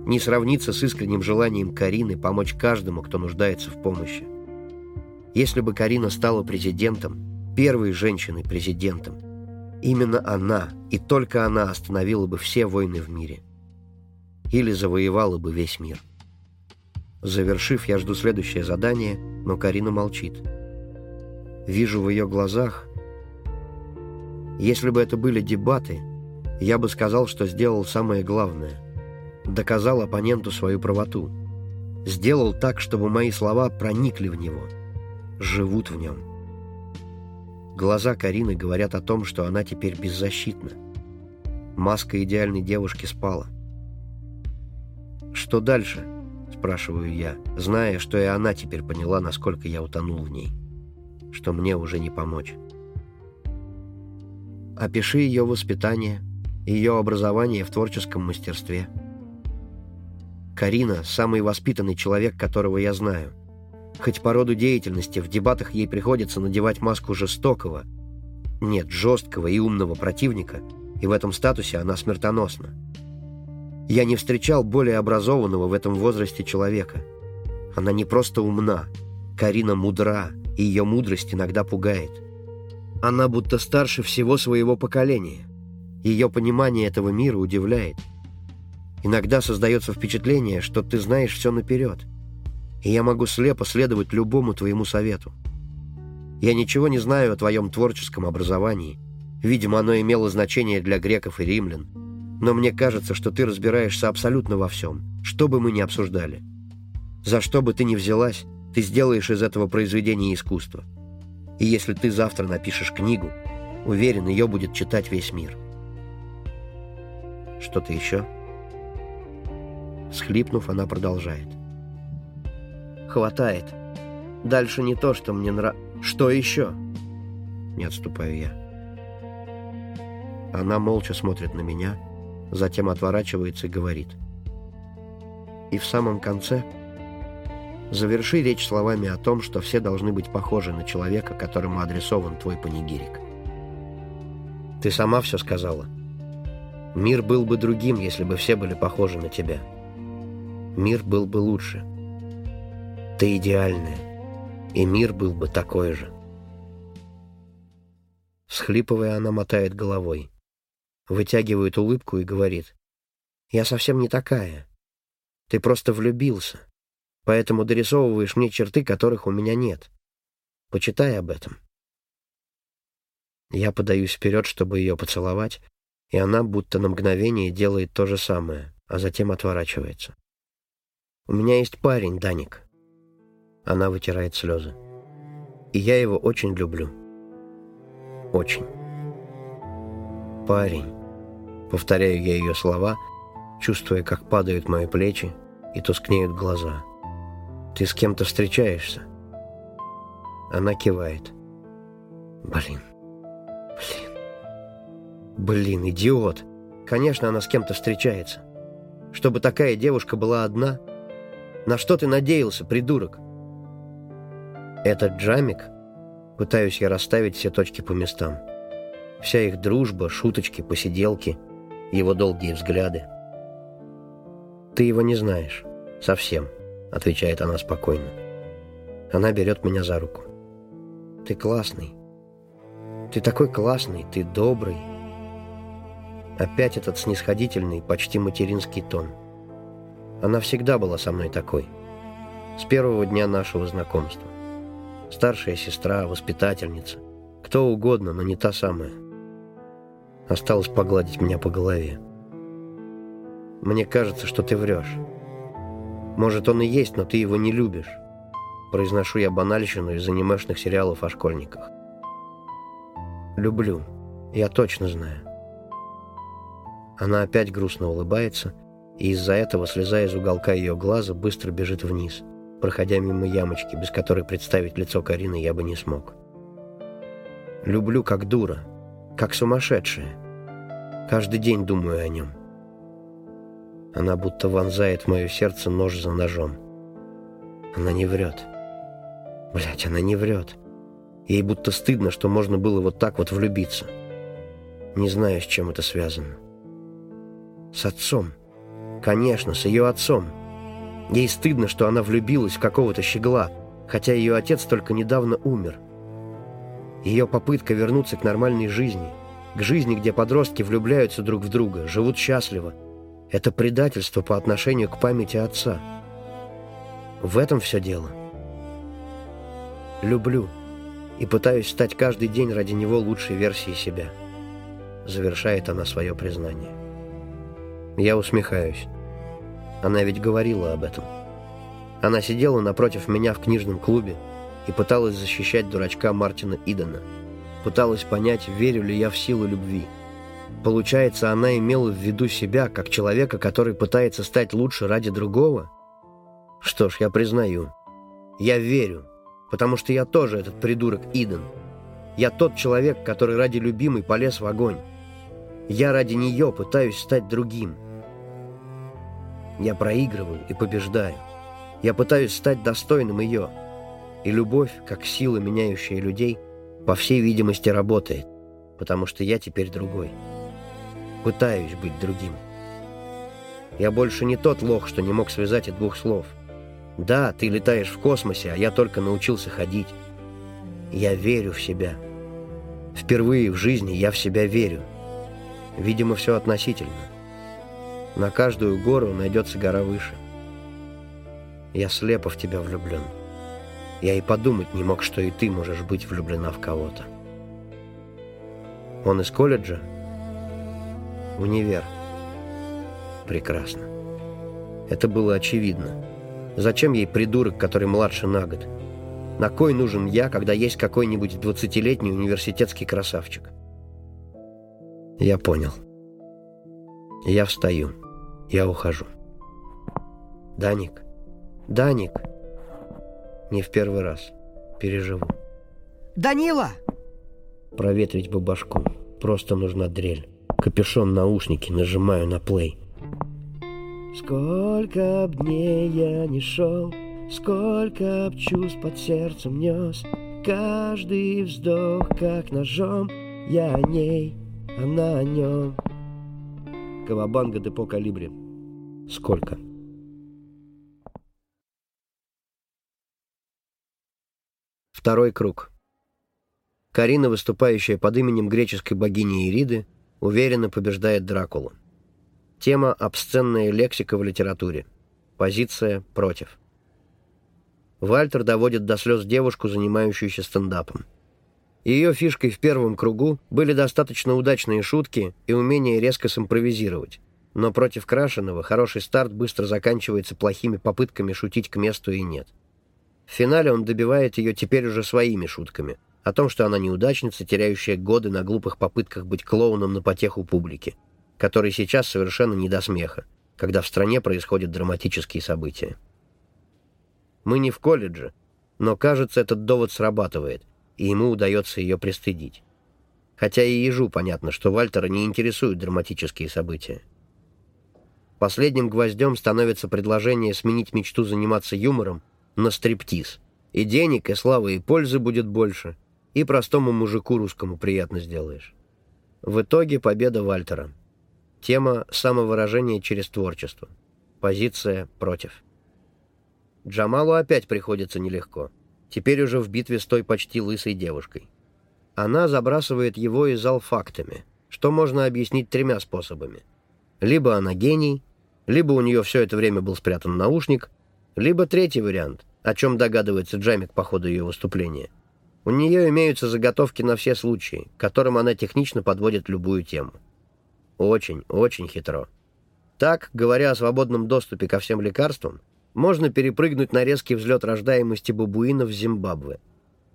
не сравнится с искренним желанием Карины помочь каждому, кто нуждается в помощи. Если бы Карина стала президентом, первой женщиной-президентом, именно она и только она остановила бы все войны в мире. Или завоевала бы весь мир. Завершив, я жду следующее задание, но Карина молчит. Вижу в ее глазах... Если бы это были дебаты, я бы сказал, что сделал самое главное. Доказал оппоненту свою правоту. Сделал так, чтобы мои слова проникли в него. Живут в нем. Глаза Карины говорят о том, что она теперь беззащитна. Маска идеальной девушки спала. Что дальше? спрашиваю я, зная, что и она теперь поняла, насколько я утонул в ней, что мне уже не помочь. Опиши ее воспитание, ее образование в творческом мастерстве. Карина – самый воспитанный человек, которого я знаю. Хоть по роду деятельности в дебатах ей приходится надевать маску жестокого, нет, жесткого и умного противника, и в этом статусе она смертоносна. Я не встречал более образованного в этом возрасте человека. Она не просто умна. Карина мудра, и ее мудрость иногда пугает. Она будто старше всего своего поколения. Ее понимание этого мира удивляет. Иногда создается впечатление, что ты знаешь все наперед. И я могу слепо следовать любому твоему совету. Я ничего не знаю о твоем творческом образовании. Видимо, оно имело значение для греков и римлян. Но мне кажется, что ты разбираешься абсолютно во всем, что бы мы ни обсуждали. За что бы ты ни взялась, ты сделаешь из этого произведение искусства. И если ты завтра напишешь книгу, уверен, ее будет читать весь мир. Что-то еще? Схлипнув, она продолжает. Хватает. Дальше не то, что мне нравится. Что еще? Не отступаю я. Она молча смотрит на меня, затем отворачивается и говорит. И в самом конце заверши речь словами о том, что все должны быть похожи на человека, которому адресован твой панигирик. Ты сама все сказала. Мир был бы другим, если бы все были похожи на тебя. Мир был бы лучше. Ты идеальная, и мир был бы такой же. Схлипывая, она мотает головой, вытягивает улыбку и говорит, «Я совсем не такая. Ты просто влюбился, поэтому дорисовываешь мне черты, которых у меня нет. Почитай об этом». Я подаюсь вперед, чтобы ее поцеловать, и она будто на мгновение делает то же самое, а затем отворачивается. «У меня есть парень, Даник». Она вытирает слезы. «И я его очень люблю. Очень». «Парень», — повторяю я ее слова, чувствуя, как падают мои плечи и тускнеют глаза. «Ты с кем-то встречаешься?» Она кивает. «Блин, блин». Блин, идиот. Конечно, она с кем-то встречается. Чтобы такая девушка была одна. На что ты надеялся, придурок? Этот джамик? Пытаюсь я расставить все точки по местам. Вся их дружба, шуточки, посиделки, его долгие взгляды. «Ты его не знаешь. Совсем», — отвечает она спокойно. Она берет меня за руку. «Ты классный. Ты такой классный, ты добрый, Опять этот снисходительный, почти материнский тон. Она всегда была со мной такой. С первого дня нашего знакомства. Старшая сестра, воспитательница. Кто угодно, но не та самая. Осталось погладить меня по голове. Мне кажется, что ты врешь. Может, он и есть, но ты его не любишь. Произношу я банальщину из анимешных сериалов о школьниках. Люблю. Я точно знаю. Она опять грустно улыбается, и из-за этого слеза из уголка ее глаза быстро бежит вниз, проходя мимо ямочки, без которой представить лицо Карины я бы не смог. Люблю как дура, как сумасшедшая. Каждый день думаю о нем. Она будто вонзает в мое сердце нож за ножом. Она не врет. Блять, она не врет. Ей будто стыдно, что можно было вот так вот влюбиться. Не знаю, с чем это связано. С отцом. Конечно, с ее отцом. Ей стыдно, что она влюбилась в какого-то щегла, хотя ее отец только недавно умер. Ее попытка вернуться к нормальной жизни, к жизни, где подростки влюбляются друг в друга, живут счастливо, это предательство по отношению к памяти отца. В этом все дело. Люблю и пытаюсь стать каждый день ради него лучшей версией себя. Завершает она свое признание. Я усмехаюсь. Она ведь говорила об этом. Она сидела напротив меня в книжном клубе и пыталась защищать дурачка Мартина Идена. Пыталась понять, верю ли я в силу любви. Получается, она имела в виду себя, как человека, который пытается стать лучше ради другого? Что ж, я признаю. Я верю, потому что я тоже этот придурок Иден. Я тот человек, который ради любимой полез в огонь. Я ради нее пытаюсь стать другим. Я проигрываю и побеждаю. Я пытаюсь стать достойным ее. И любовь, как сила, меняющая людей, по всей видимости, работает, потому что я теперь другой. Пытаюсь быть другим. Я больше не тот лох, что не мог связать и двух слов. Да, ты летаешь в космосе, а я только научился ходить. Я верю в себя. Впервые в жизни я в себя верю. Видимо, все относительно. На каждую гору найдется гора выше. Я слепо в тебя влюблен. Я и подумать не мог, что и ты можешь быть влюблена в кого-то. Он из колледжа? Универ. Прекрасно. Это было очевидно. Зачем ей придурок, который младше на год? На кой нужен я, когда есть какой-нибудь двадцатилетний университетский красавчик? Я понял. Я встаю. Я ухожу. Даник. Даник. Не в первый раз. Переживу. Данила! Проветрить бы башку. Просто нужна дрель. Капюшон, наушники, нажимаю на плей. Сколько б дней я не шел, Сколько б чувств под сердцем нес, Каждый вздох, как ножом, Я о ней, она о нем. Кавабанга депо калибре. Сколько? Второй круг. Карина, выступающая под именем греческой богини Ириды, уверенно побеждает Дракулу. Тема «Обсценная лексика в литературе». Позиция «Против». Вальтер доводит до слез девушку, занимающуюся стендапом. Ее фишкой в первом кругу были достаточно удачные шутки и умение резко симпровизировать. Но против Крашеного хороший старт быстро заканчивается плохими попытками шутить к месту и нет. В финале он добивает ее теперь уже своими шутками. О том, что она неудачница, теряющая годы на глупых попытках быть клоуном на потеху публики, который сейчас совершенно не до смеха, когда в стране происходят драматические события. Мы не в колледже, но, кажется, этот довод срабатывает — и ему удается ее пристыдить. Хотя и ежу понятно, что Вальтера не интересуют драматические события. Последним гвоздем становится предложение сменить мечту заниматься юмором на стриптиз. И денег, и славы, и пользы будет больше, и простому мужику русскому приятно сделаешь. В итоге победа Вальтера. Тема самовыражения через творчество. Позиция против. Джамалу опять приходится нелегко теперь уже в битве с той почти лысой девушкой. Она забрасывает его из зал фактами, что можно объяснить тремя способами. Либо она гений, либо у нее все это время был спрятан наушник, либо третий вариант, о чем догадывается Джамик по ходу ее выступления. У нее имеются заготовки на все случаи, которым она технично подводит любую тему. Очень, очень хитро. Так, говоря о свободном доступе ко всем лекарствам, можно перепрыгнуть на резкий взлет рождаемости бабуинов в Зимбабве.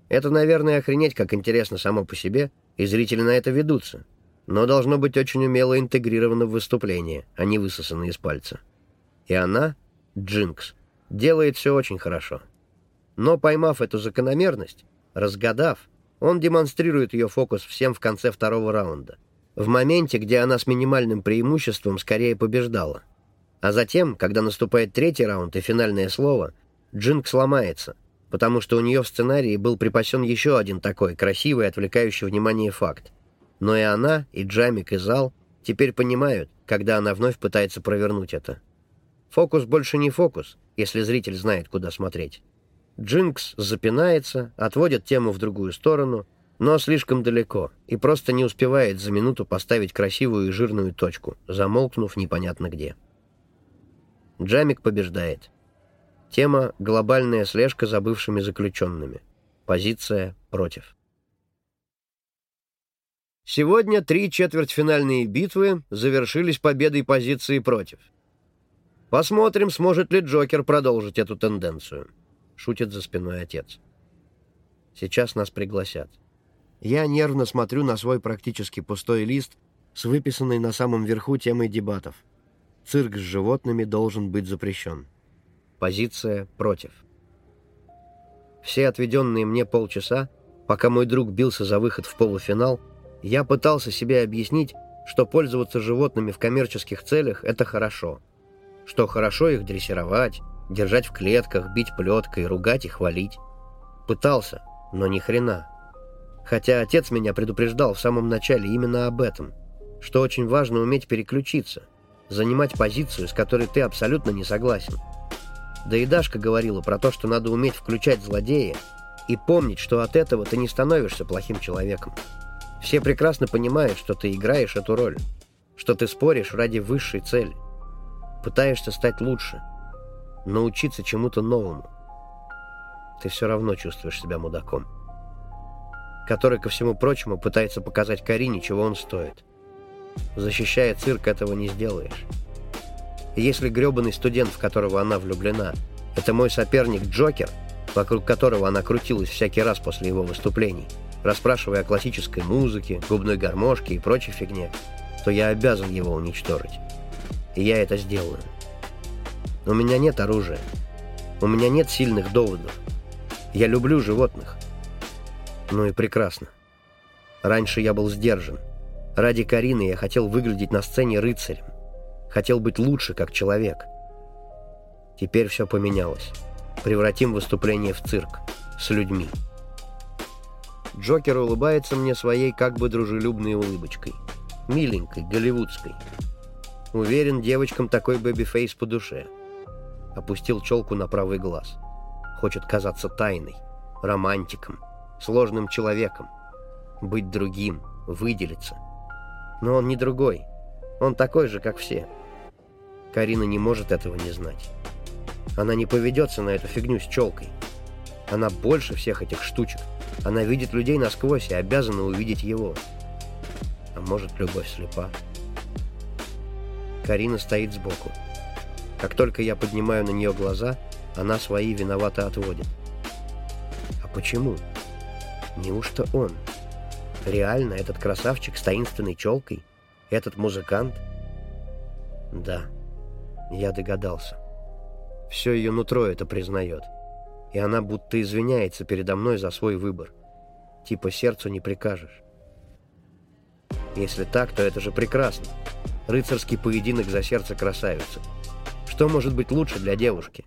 Это, наверное, охренеть как интересно само по себе, и зрители на это ведутся. Но должно быть очень умело интегрировано в выступление, а не высосано из пальца. И она, Джинкс, делает все очень хорошо. Но поймав эту закономерность, разгадав, он демонстрирует ее фокус всем в конце второго раунда. В моменте, где она с минимальным преимуществом скорее побеждала. А затем, когда наступает третий раунд и финальное слово, Джинкс ломается, потому что у нее в сценарии был припасен еще один такой красивый, отвлекающий внимание факт. Но и она, и Джамик, и Зал теперь понимают, когда она вновь пытается провернуть это. Фокус больше не фокус, если зритель знает, куда смотреть. Джинкс запинается, отводит тему в другую сторону, но слишком далеко, и просто не успевает за минуту поставить красивую и жирную точку, замолкнув непонятно где. Джамик побеждает. Тема «Глобальная слежка за бывшими заключенными». Позиция «Против». Сегодня три четвертьфинальные битвы завершились победой позиции «Против». Посмотрим, сможет ли Джокер продолжить эту тенденцию. Шутит за спиной отец. Сейчас нас пригласят. Я нервно смотрю на свой практически пустой лист с выписанной на самом верху темой дебатов — Цирк с животными должен быть запрещен. Позиция против. Все отведенные мне полчаса, пока мой друг бился за выход в полуфинал, я пытался себе объяснить, что пользоваться животными в коммерческих целях – это хорошо. Что хорошо их дрессировать, держать в клетках, бить плеткой, ругать и хвалить. Пытался, но ни хрена. Хотя отец меня предупреждал в самом начале именно об этом, что очень важно уметь переключиться – занимать позицию, с которой ты абсолютно не согласен. Да и Дашка говорила про то, что надо уметь включать злодея и помнить, что от этого ты не становишься плохим человеком. Все прекрасно понимают, что ты играешь эту роль, что ты споришь ради высшей цели, пытаешься стать лучше, научиться чему-то новому. ты все равно чувствуешь себя мудаком. Который, ко всему прочему, пытается показать Карине, чего он стоит. Защищая цирк, этого не сделаешь. Если гребаный студент, в которого она влюблена, это мой соперник Джокер, вокруг которого она крутилась всякий раз после его выступлений, расспрашивая о классической музыке, губной гармошке и прочей фигне, то я обязан его уничтожить. И я это сделаю. У меня нет оружия. У меня нет сильных доводов. Я люблю животных. Ну и прекрасно. Раньше я был сдержан. Ради Карины я хотел выглядеть на сцене рыцарем. Хотел быть лучше, как человек. Теперь все поменялось. Превратим выступление в цирк. С людьми. Джокер улыбается мне своей как бы дружелюбной улыбочкой. Миленькой, голливудской. Уверен, девочкам такой baby face по душе. Опустил челку на правый глаз. Хочет казаться тайной, романтиком, сложным человеком. Быть другим, выделиться. Но он не другой. Он такой же, как все. Карина не может этого не знать. Она не поведется на эту фигню с челкой. Она больше всех этих штучек. Она видит людей насквозь и обязана увидеть его. А может, любовь слепа? Карина стоит сбоку. Как только я поднимаю на нее глаза, она свои виновато отводит. А почему? Неужто он? Реально этот красавчик с таинственной челкой? Этот музыкант? Да, я догадался. Все ее нутро это признает. И она будто извиняется передо мной за свой выбор. Типа сердцу не прикажешь. Если так, то это же прекрасно. Рыцарский поединок за сердце красавицы. Что может быть лучше для девушки?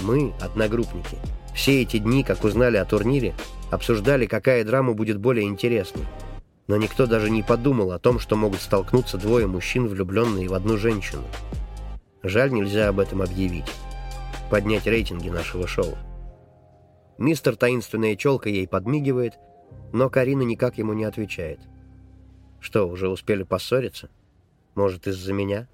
Мы, одногруппники, все эти дни, как узнали о турнире, обсуждали, какая драма будет более интересной. Но никто даже не подумал о том, что могут столкнуться двое мужчин, влюбленные в одну женщину. Жаль, нельзя об этом объявить. Поднять рейтинги нашего шоу. Мистер Таинственная Челка ей подмигивает, но Карина никак ему не отвечает. Что, уже успели поссориться? Может, из-за меня?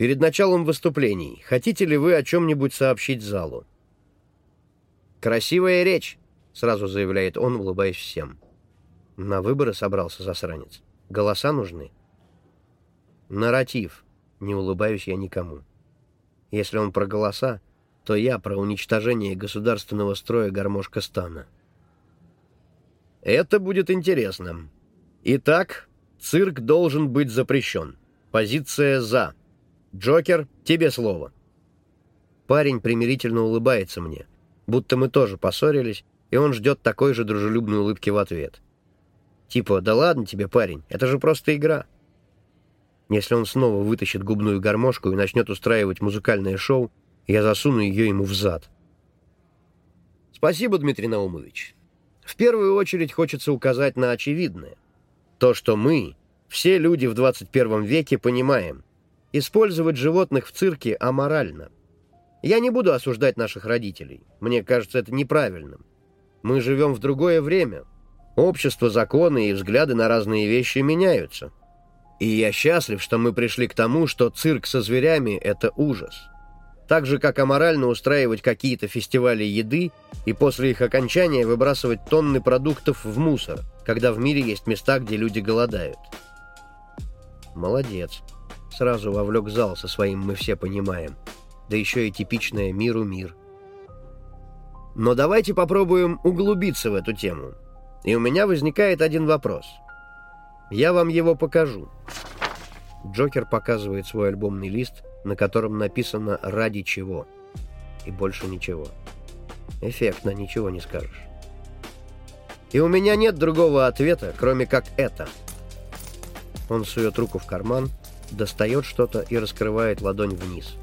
Перед началом выступлений хотите ли вы о чем-нибудь сообщить залу? «Красивая речь», — сразу заявляет он, улыбаясь всем. На выборы собрался засранец. Голоса нужны. Нарратив. Не улыбаюсь я никому. Если он про голоса, то я про уничтожение государственного строя гармошка стана. Это будет интересно. Итак, цирк должен быть запрещен. Позиция «за». Джокер, тебе слово. Парень примирительно улыбается мне, будто мы тоже поссорились, и он ждет такой же дружелюбной улыбки в ответ. Типа, да ладно тебе, парень, это же просто игра. Если он снова вытащит губную гармошку и начнет устраивать музыкальное шоу, я засуну ее ему в зад. Спасибо, Дмитрий Наумович. В первую очередь хочется указать на очевидное. То, что мы, все люди в 21 веке, понимаем. Использовать животных в цирке аморально. Я не буду осуждать наших родителей. Мне кажется это неправильным. Мы живем в другое время. Общество, законы и взгляды на разные вещи меняются. И я счастлив, что мы пришли к тому, что цирк со зверями — это ужас. Так же, как аморально устраивать какие-то фестивали еды и после их окончания выбрасывать тонны продуктов в мусор, когда в мире есть места, где люди голодают. Молодец. Сразу вовлек зал со своим «мы все понимаем». Да еще и типичное «миру мир». Но давайте попробуем углубиться в эту тему. И у меня возникает один вопрос — я вам его покажу». Джокер показывает свой альбомный лист, на котором написано «Ради чего?» и больше ничего. Эффектно, ничего не скажешь. И у меня нет другого ответа, кроме как это. Он сует руку в карман, достает что-то и раскрывает ладонь вниз.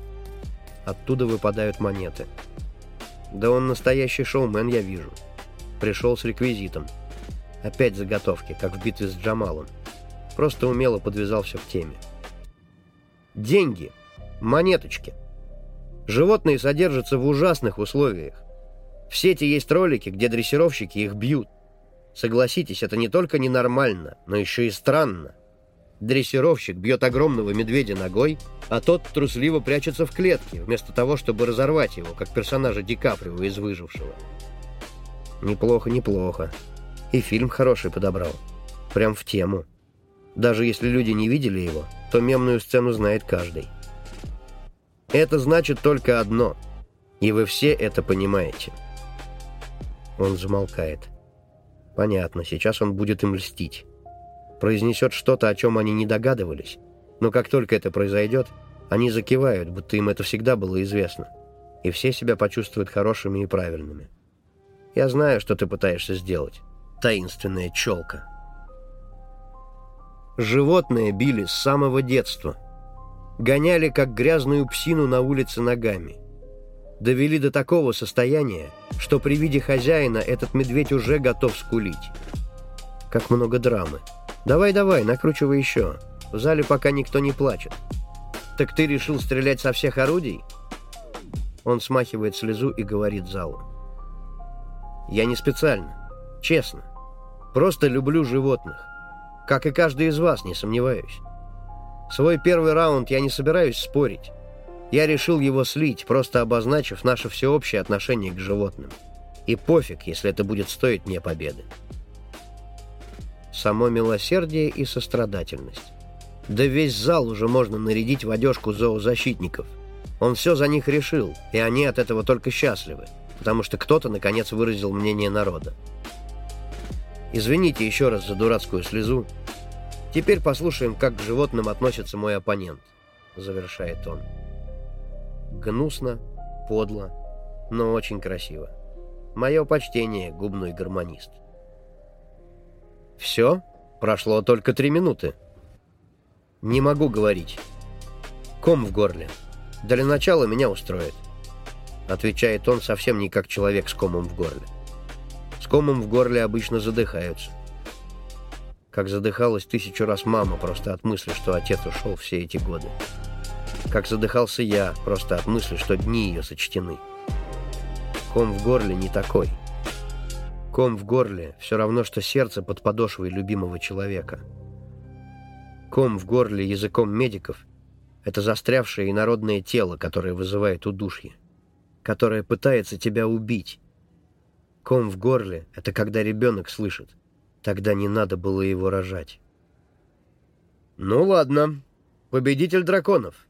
Оттуда выпадают монеты. Да он настоящий шоумен, я вижу. Пришел с реквизитом. Опять заготовки, как в битве с Джамалом. Просто умело подвязался в теме. Деньги. Монеточки. Животные содержатся в ужасных условиях. В сети есть ролики, где дрессировщики их бьют. Согласитесь, это не только ненормально, но еще и странно. Дрессировщик бьет огромного медведя ногой, а тот трусливо прячется в клетке, вместо того, чтобы разорвать его, как персонажа Ди Каприо из «Выжившего». Неплохо, неплохо. И фильм хороший подобрал. Прям в тему. Даже если люди не видели его, то мемную сцену знает каждый. Это значит только одно. И вы все это понимаете. Он замолкает. Понятно, сейчас он будет им льстить. Произнесет что-то, о чем они не догадывались. Но как только это произойдет, они закивают, будто им это всегда было известно. И все себя почувствуют хорошими и правильными. Я знаю, что ты пытаешься сделать. Таинственная челка. Животные били с самого детства. Гоняли, как грязную псину на улице ногами. Довели до такого состояния, что при виде хозяина этот медведь уже готов скулить. Как много драмы. Давай-давай, накручивай еще. В зале пока никто не плачет. Так ты решил стрелять со всех орудий? Он смахивает слезу и говорит залу. Я не специально. Честно. Просто люблю животных. Как и каждый из вас, не сомневаюсь. Свой первый раунд я не собираюсь спорить. Я решил его слить, просто обозначив наше всеобщее отношение к животным. И пофиг, если это будет стоить мне победы. Само милосердие и сострадательность. Да весь зал уже можно нарядить в одежку зоозащитников. Он все за них решил, и они от этого только счастливы потому что кто-то, наконец, выразил мнение народа. Извините еще раз за дурацкую слезу. Теперь послушаем, как к животным относится мой оппонент, завершает он. Гнусно, подло, но очень красиво. Мое почтение, губной гармонист. Все? Прошло только три минуты. Не могу говорить. Ком в горле. Для начала меня устроит. Отвечает он совсем не как человек с комом в горле. С комом в горле обычно задыхаются. Как задыхалась тысячу раз мама просто от мысли, что отец ушел все эти годы. Как задыхался я просто от мысли, что дни ее сочтены. Ком в горле не такой. Ком в горле все равно, что сердце под подошвой любимого человека. Ком в горле языком медиков — это застрявшее инородное тело, которое вызывает удушье которая пытается тебя убить. Ком в горле — это когда ребенок слышит. Тогда не надо было его рожать. Ну ладно, победитель драконов.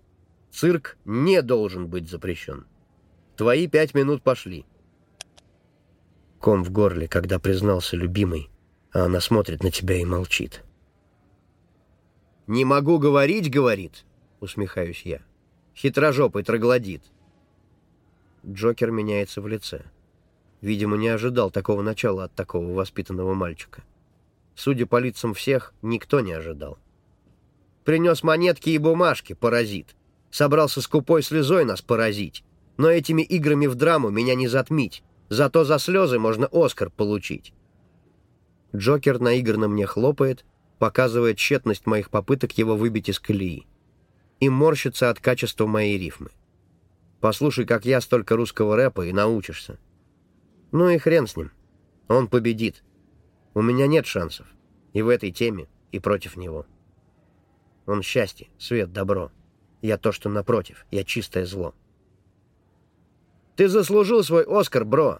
Цирк не должен быть запрещен. Твои пять минут пошли. Ком в горле, когда признался любимый, а она смотрит на тебя и молчит. «Не могу говорить, — говорит, — усмехаюсь я. Хитрожопый троглодит. Джокер меняется в лице. Видимо, не ожидал такого начала от такого воспитанного мальчика. Судя по лицам всех, никто не ожидал. Принес монетки и бумажки, паразит. Собрался скупой слезой нас поразить. Но этими играми в драму меня не затмить. Зато за слезы можно Оскар получить. Джокер наигранно мне хлопает, показывая тщетность моих попыток его выбить из колеи. И морщится от качества моей рифмы. Послушай, как я столько русского рэпа, и научишься. Ну и хрен с ним. Он победит. У меня нет шансов. И в этой теме, и против него. Он счастье, свет, добро. Я то, что напротив. Я чистое зло. Ты заслужил свой Оскар, бро.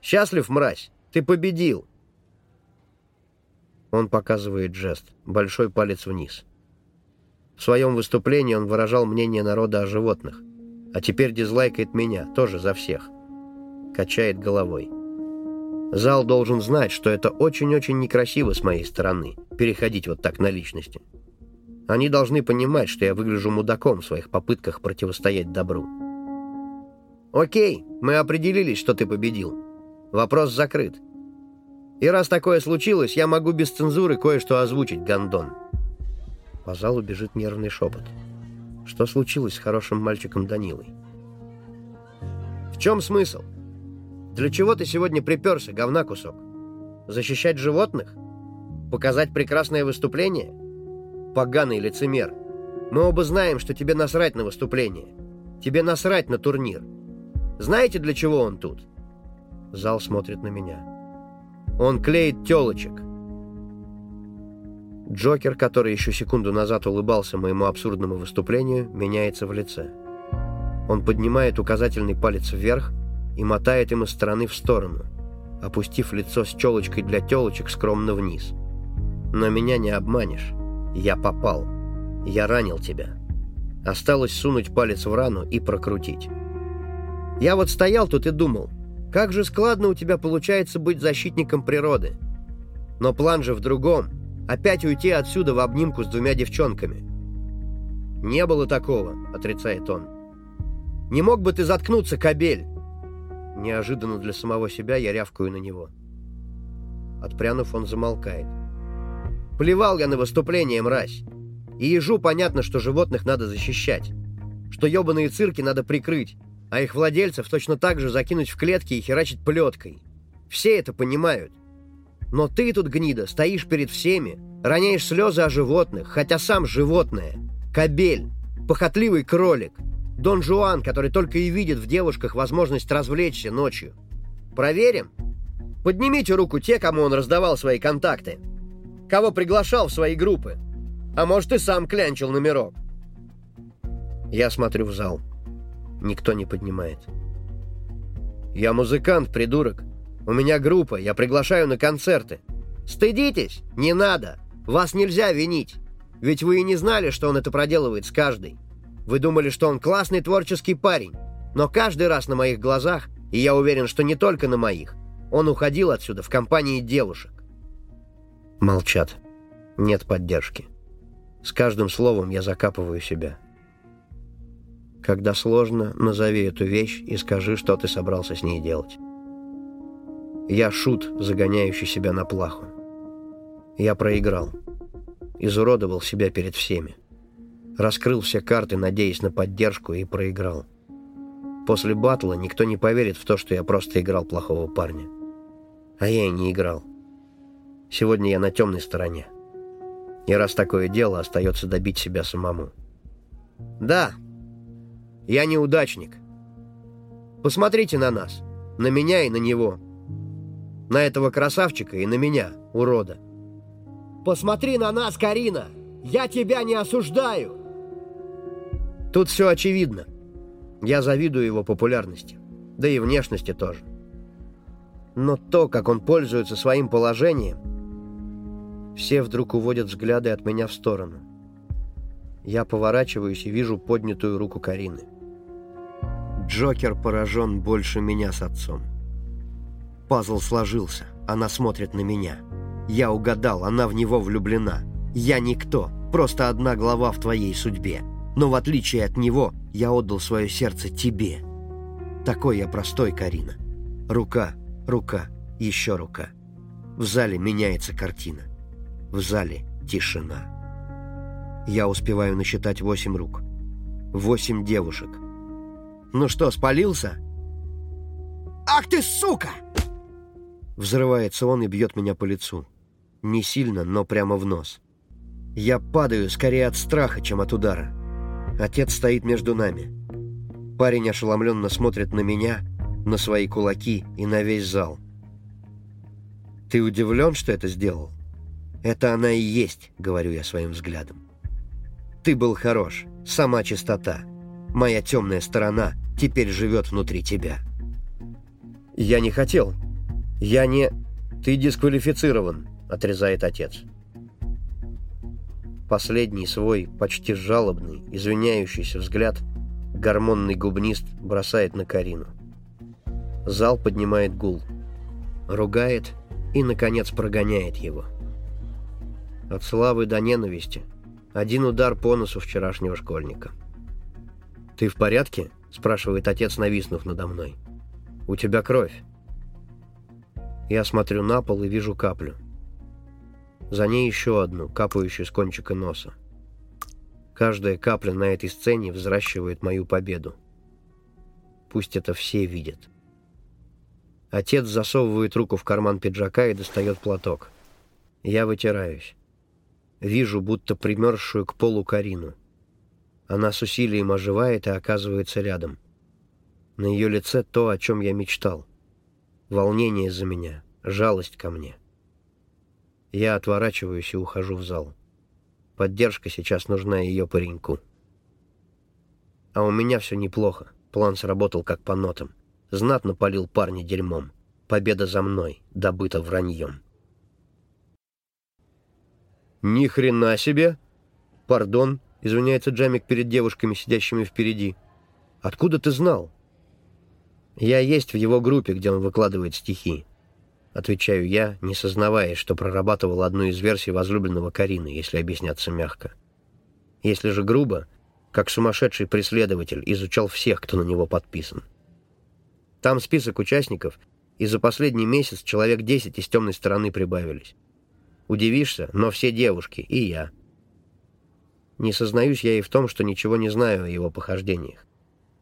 Счастлив, мразь. Ты победил. Он показывает жест. Большой палец вниз. В своем выступлении он выражал мнение народа о животных. А теперь дизлайкает меня, тоже за всех. Качает головой. Зал должен знать, что это очень-очень некрасиво с моей стороны, переходить вот так на личности. Они должны понимать, что я выгляжу мудаком в своих попытках противостоять добру. Окей, мы определились, что ты победил. Вопрос закрыт. И раз такое случилось, я могу без цензуры кое-что озвучить, Гондон. По залу бежит нервный шепот. Что случилось с хорошим мальчиком Данилой? В чем смысл? Для чего ты сегодня приперся, говна кусок? Защищать животных? Показать прекрасное выступление? Поганый лицемер. Мы оба знаем, что тебе насрать на выступление. Тебе насрать на турнир. Знаете, для чего он тут? Зал смотрит на меня. Он клеит телочек. Джокер, который еще секунду назад улыбался моему абсурдному выступлению, меняется в лице. Он поднимает указательный палец вверх и мотает им из стороны в сторону, опустив лицо с челочкой для телочек скромно вниз. Но меня не обманешь. Я попал. Я ранил тебя. Осталось сунуть палец в рану и прокрутить. Я вот стоял тут и думал, как же складно у тебя получается быть защитником природы. Но план же в другом. Опять уйти отсюда в обнимку с двумя девчонками. «Не было такого», — отрицает он. «Не мог бы ты заткнуться, кобель?» Неожиданно для самого себя я рявкаю на него. Отпрянув, он замолкает. «Плевал я на выступление, мразь. И ежу понятно, что животных надо защищать. Что ебаные цирки надо прикрыть, а их владельцев точно так же закинуть в клетки и херачить плеткой. Все это понимают. Но ты тут, гнида, стоишь перед всеми, роняешь слезы о животных, хотя сам животное. Кобель, похотливый кролик, Дон Жуан, который только и видит в девушках возможность развлечься ночью. Проверим? Поднимите руку те, кому он раздавал свои контакты. Кого приглашал в свои группы. А может, и сам клянчил номерок. Я смотрю в зал. Никто не поднимает. «Я музыкант, придурок. У меня группа, я приглашаю на концерты. Стыдитесь? Не надо. Вас нельзя винить. Ведь вы и не знали, что он это проделывает с каждой. Вы думали, что он классный творческий парень. Но каждый раз на моих глазах, и я уверен, что не только на моих, он уходил отсюда в компании девушек. Молчат. Нет поддержки. С каждым словом я закапываю себя. Когда сложно, назови эту вещь и скажи, что ты собрался с ней делать. Я шут, загоняющий себя на плаху. Я проиграл. Изуродовал себя перед всеми. Раскрыл все карты, надеясь на поддержку, и проиграл. После батла никто не поверит в то, что я просто играл плохого парня. А я и не играл. Сегодня я на темной стороне. И раз такое дело, остается добить себя самому. Да, я неудачник. Посмотрите на нас. На меня и на него. На этого красавчика и на меня, урода. Посмотри на нас, Карина! Я тебя не осуждаю! Тут все очевидно. Я завидую его популярности. Да и внешности тоже. Но то, как он пользуется своим положением... Все вдруг уводят взгляды от меня в сторону. Я поворачиваюсь и вижу поднятую руку Карины. Джокер поражен больше меня с отцом. Пазл сложился. Она смотрит на меня. Я угадал, она в него влюблена. Я никто, просто одна глава в твоей судьбе. Но в отличие от него, я отдал свое сердце тебе. Такой я простой, Карина. Рука, рука, еще рука. В зале меняется картина. В зале тишина. Я успеваю насчитать восемь рук. Восемь девушек. Ну что, спалился? «Ах ты, сука!» Взрывается он и бьет меня по лицу. Не сильно, но прямо в нос. Я падаю скорее от страха, чем от удара. Отец стоит между нами. Парень ошеломленно смотрит на меня, на свои кулаки и на весь зал. «Ты удивлен, что это сделал?» «Это она и есть», — говорю я своим взглядом. «Ты был хорош, сама чистота. Моя темная сторона теперь живет внутри тебя». «Я не хотел. Я не...» «Ты дисквалифицирован», — отрезает отец. Последний свой, почти жалобный, извиняющийся взгляд гормонный губнист бросает на Карину. Зал поднимает гул. Ругает и, наконец, прогоняет его. От славы до ненависти. Один удар по носу вчерашнего школьника. «Ты в порядке?» — спрашивает отец, нависнув надо мной. «У тебя кровь». Я смотрю на пол и вижу каплю. За ней еще одну, капающую с кончика носа. Каждая капля на этой сцене взращивает мою победу. Пусть это все видят. Отец засовывает руку в карман пиджака и достает платок. Я вытираюсь. Вижу, будто примерзшую к полу Карину. Она с усилием оживает и оказывается рядом. На ее лице то, о чем я мечтал. Волнение за меня, жалость ко мне. Я отворачиваюсь и ухожу в зал. поддержка сейчас нужна ее пареньку. А у меня все неплохо. План сработал как по нотам. Знатно полил парня дерьмом. Победа за мной, добыта враньем. «Ни хрена себе!» «Пардон», — извиняется Джамик перед девушками, сидящими впереди. «Откуда ты знал?» «Я есть в его группе, где он выкладывает стихи. Отвечаю я, не сознаваясь, что прорабатывал одну из версий возлюбленного Карины, если объясняться мягко. Если же грубо, как сумасшедший преследователь, изучал всех, кто на него подписан. Там список участников, и за последний месяц человек 10 из темной стороны прибавились. Удивишься, но все девушки, и я. Не сознаюсь я и в том, что ничего не знаю о его похождениях,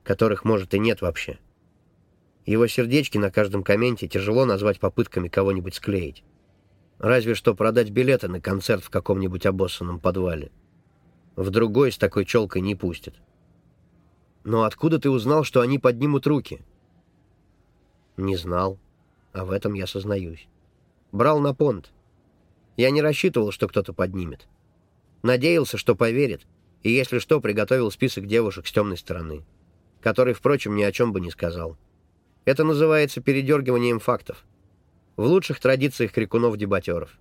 которых, может, и нет вообще. Его сердечки на каждом комменте тяжело назвать попытками кого-нибудь склеить. Разве что продать билеты на концерт в каком-нибудь обоссанном подвале. В другой с такой челкой не пустят. Но откуда ты узнал, что они поднимут руки? Не знал, а в этом я сознаюсь. Брал на понт. Я не рассчитывал, что кто-то поднимет. Надеялся, что поверит, и если что, приготовил список девушек с темной стороны, который, впрочем, ни о чем бы не сказал. Это называется передергиванием фактов. В лучших традициях крикунов-дебатеров.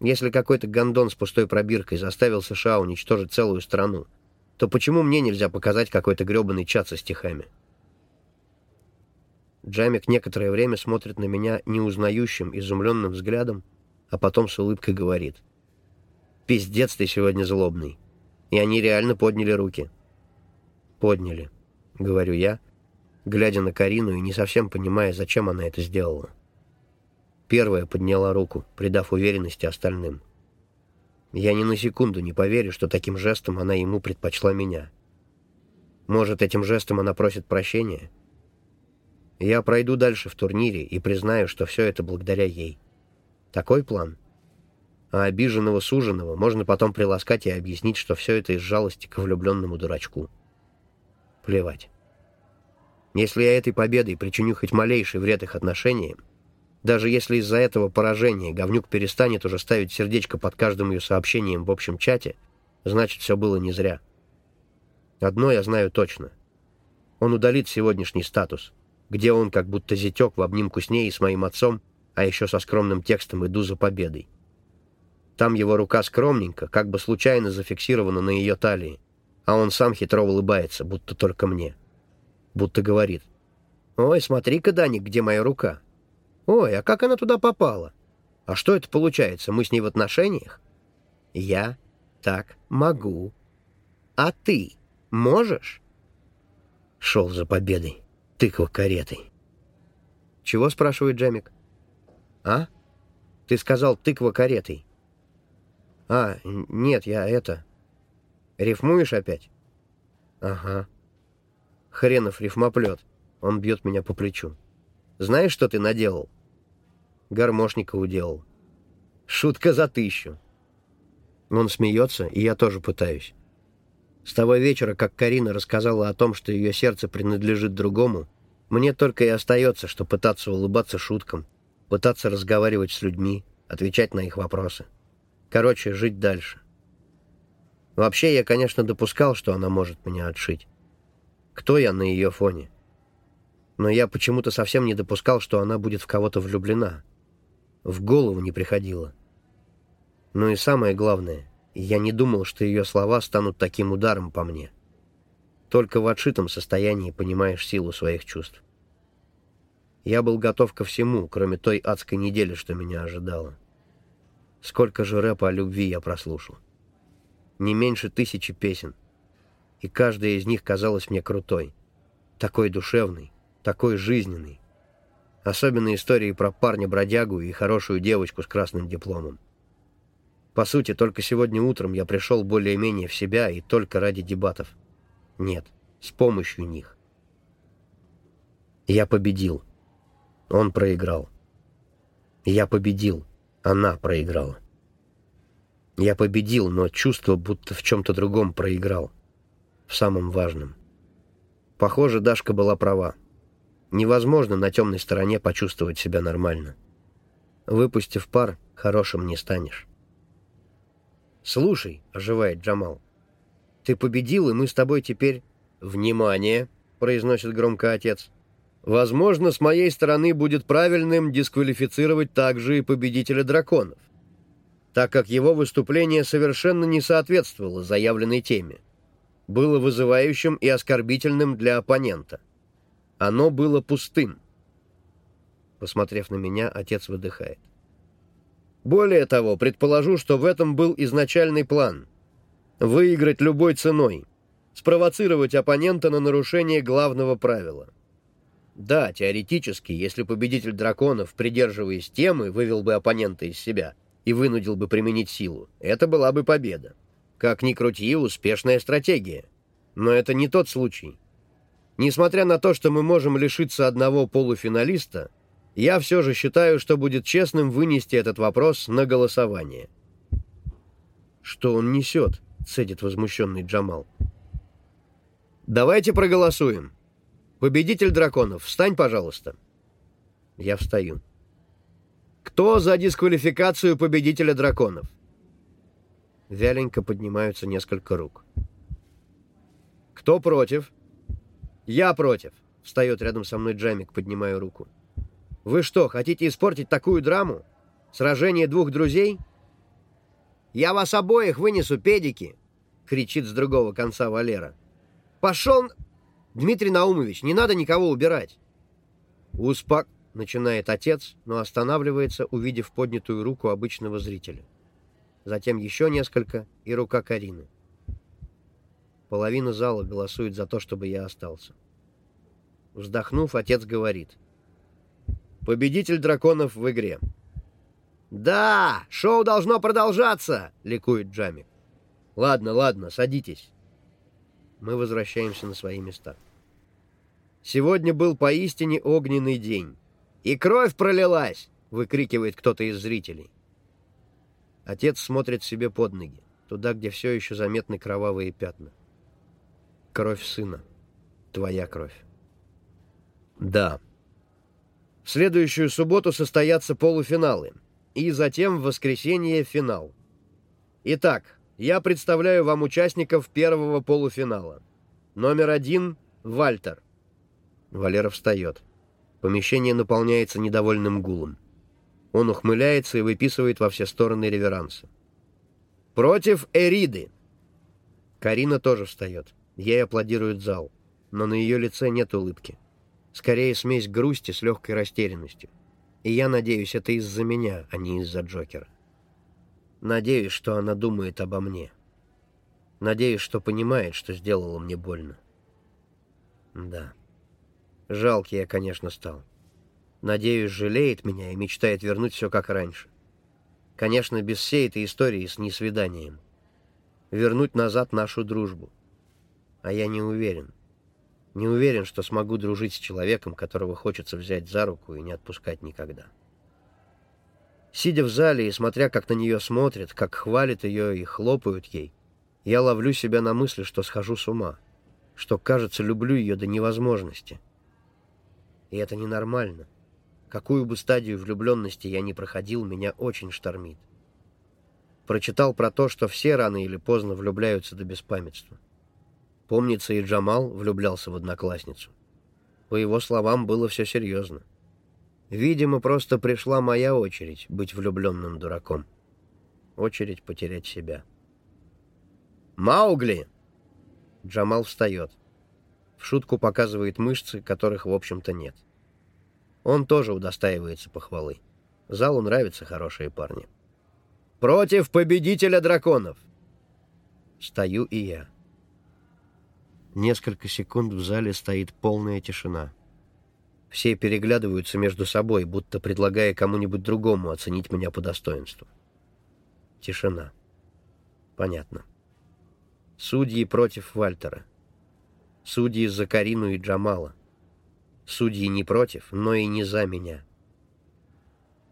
Если какой-то гондон с пустой пробиркой заставил США уничтожить целую страну, то почему мне нельзя показать какой-то гребаный чат со стихами? Джамик некоторое время смотрит на меня неузнающим, изумленным взглядом, а потом с улыбкой говорит. «Пиздец ты сегодня злобный». И они реально подняли руки. «Подняли», — говорю я, глядя на Карину и не совсем понимая, зачем она это сделала. Первая подняла руку, придав уверенности остальным. Я ни на секунду не поверю, что таким жестом она ему предпочла меня. Может, этим жестом она просит прощения? Я пройду дальше в турнире и признаю, что все это благодаря ей. Такой план? А обиженного суженого можно потом приласкать и объяснить, что все это из жалости к влюбленному дурачку. Плевать. Если я этой победой причиню хоть малейший вред их отношениям, даже если из-за этого поражения говнюк перестанет уже ставить сердечко под каждым ее сообщением в общем чате, значит, все было не зря. Одно я знаю точно. Он удалит сегодняшний статус, где он как будто зятек в обнимку с ней и с моим отцом, а еще со скромным текстом «Иду за победой». Там его рука скромненько, как бы случайно зафиксирована на ее талии, а он сам хитро улыбается, будто только мне будто говорит. «Ой, смотри-ка, Даник, где моя рука? Ой, а как она туда попала? А что это получается, мы с ней в отношениях? Я так могу. А ты можешь?» Шел за победой, тыква каретой. «Чего?» — спрашивает Джемик. «А? Ты сказал тыква каретой». «А, нет, я это...» «Рифмуешь опять?» «Ага». Хренов рифмоплет. Он бьет меня по плечу. Знаешь, что ты наделал? Гармошника уделал. Шутка за тысячу. Он смеется, и я тоже пытаюсь. С того вечера, как Карина рассказала о том, что ее сердце принадлежит другому, мне только и остается, что пытаться улыбаться шуткам, пытаться разговаривать с людьми, отвечать на их вопросы. Короче, жить дальше. Вообще, я, конечно, допускал, что она может меня отшить. Кто я на ее фоне? Но я почему-то совсем не допускал, что она будет в кого-то влюблена. В голову не приходило. Ну и самое главное, я не думал, что ее слова станут таким ударом по мне. Только в отшитом состоянии понимаешь силу своих чувств. Я был готов ко всему, кроме той адской недели, что меня ожидало. Сколько же рэпа о любви я прослушал. Не меньше тысячи песен — и каждая из них казалась мне крутой. Такой душевный, такой жизненный. Особенно истории про парня-бродягу и хорошую девочку с красным дипломом. По сути, только сегодня утром я пришел более-менее в себя и только ради дебатов. Нет, с помощью них. Я победил. Он проиграл. Я победил. Она проиграла. Я победил, но чувство, будто в чем-то другом проиграл в самом важном. Похоже, Дашка была права. Невозможно на темной стороне почувствовать себя нормально. Выпустив пар, хорошим не станешь. «Слушай», — оживает Джамал, — «ты победил, и мы с тобой теперь...» «Внимание!» — произносит громко отец. «Возможно, с моей стороны будет правильным дисквалифицировать также и победителя драконов, так как его выступление совершенно не соответствовало заявленной теме. Было вызывающим и оскорбительным для оппонента. Оно было пустым». Посмотрев на меня, отец выдыхает. Более того, предположу, что в этом был изначальный план. Выиграть любой ценой. Спровоцировать оппонента на нарушение главного правила. Да, теоретически, если победитель драконов, придерживаясь темы, вывел бы оппонента из себя и вынудил бы применить силу, это была бы победа. Как ни крути, успешная стратегия. Но это не тот случай. Несмотря на то, что мы можем лишиться одного полуфиналиста, я все же считаю, что будет честным вынести этот вопрос на голосование. «Что он несет?» — цедит возмущенный Джамал. «Давайте проголосуем. Победитель драконов, встань, пожалуйста». Я встаю. «Кто за дисквалификацию победителя драконов?» Вяленько поднимаются несколько рук. «Кто против?» «Я против», — встает рядом со мной Джамик, поднимая руку. Вы что, хотите испортить такую драму? Сражение двух друзей? Я вас обоих вынесу, педики, кричит с другого конца Валера. Пошел... Дмитрий Наумович, не надо никого убирать. Успок... Начинает отец, но останавливается, увидев поднятую руку обычного зрителя. Затем еще несколько, и рука Карины. Половина зала голосует за то, чтобы я остался. Вздохнув, отец говорит — Победитель драконов в игре. «Да, шоу должно продолжаться!» — ликует Джами. «Ладно, ладно, садитесь». Мы возвращаемся на свои места. Сегодня был поистине огненный день. «И кровь пролилась!» — выкрикивает кто-то из зрителей. Отец смотрит себе под ноги, туда, где все еще заметны кровавые пятна. Кровь сына. Твоя кровь. Да, в следующую субботу состоятся полуфиналы, и затем в воскресенье финал. Итак, я представляю вам участников первого полуфинала. Номер один — Вальтер. Валера встает. Помещение наполняется недовольным гулом. Он ухмыляется и выписывает во все стороны реверансы. Против Эриды. Карина тоже встает. Ей аплодирует зал, но на ее лице нет улыбки. Скорее смесь грусти с легкой растерянностью. И я надеюсь, это из-за меня, а не из-за Джокера. Надеюсь, что она думает обо мне. Надеюсь, что понимает, что сделала мне больно. Да. Жалкий я, конечно, стал. Надеюсь, жалеет меня и мечтает вернуть все как раньше. Конечно, без всей этой истории с несвиданием. Вернуть назад нашу дружбу. А я не уверен. Не уверен, что смогу дружить с человеком, которого хочется взять за руку и не отпускать никогда. Сидя в зале и смотря, как на нее смотрят, как хвалят ее и хлопают ей, я ловлю себя на мысли, что схожу с ума, что, кажется, люблю ее до невозможности. И это ненормально. Какую бы стадию влюбленности я ни проходил, меня очень штормит. Прочитал про то, что все рано или поздно влюбляются до беспамятства. Помнится, и Джамал влюблялся в одноклассницу. По его словам, было все серьезно. Видимо, просто пришла моя очередь быть влюбленным дураком. Очередь потерять себя. «Маугли!» Джамал встает. В шутку показывает мышцы, которых, в общем-то, нет. Он тоже удостаивается похвалы. Залу нравятся хорошие парни. «Против победителя драконов!» Стою и я. Несколько секунд в зале стоит полная тишина. Все переглядываются между собой, будто предлагая кому-нибудь другому оценить меня по достоинству. Тишина. Понятно. Судьи против Вальтера. Судьи за Карину и Джамала. Судьи не против, но и не за меня.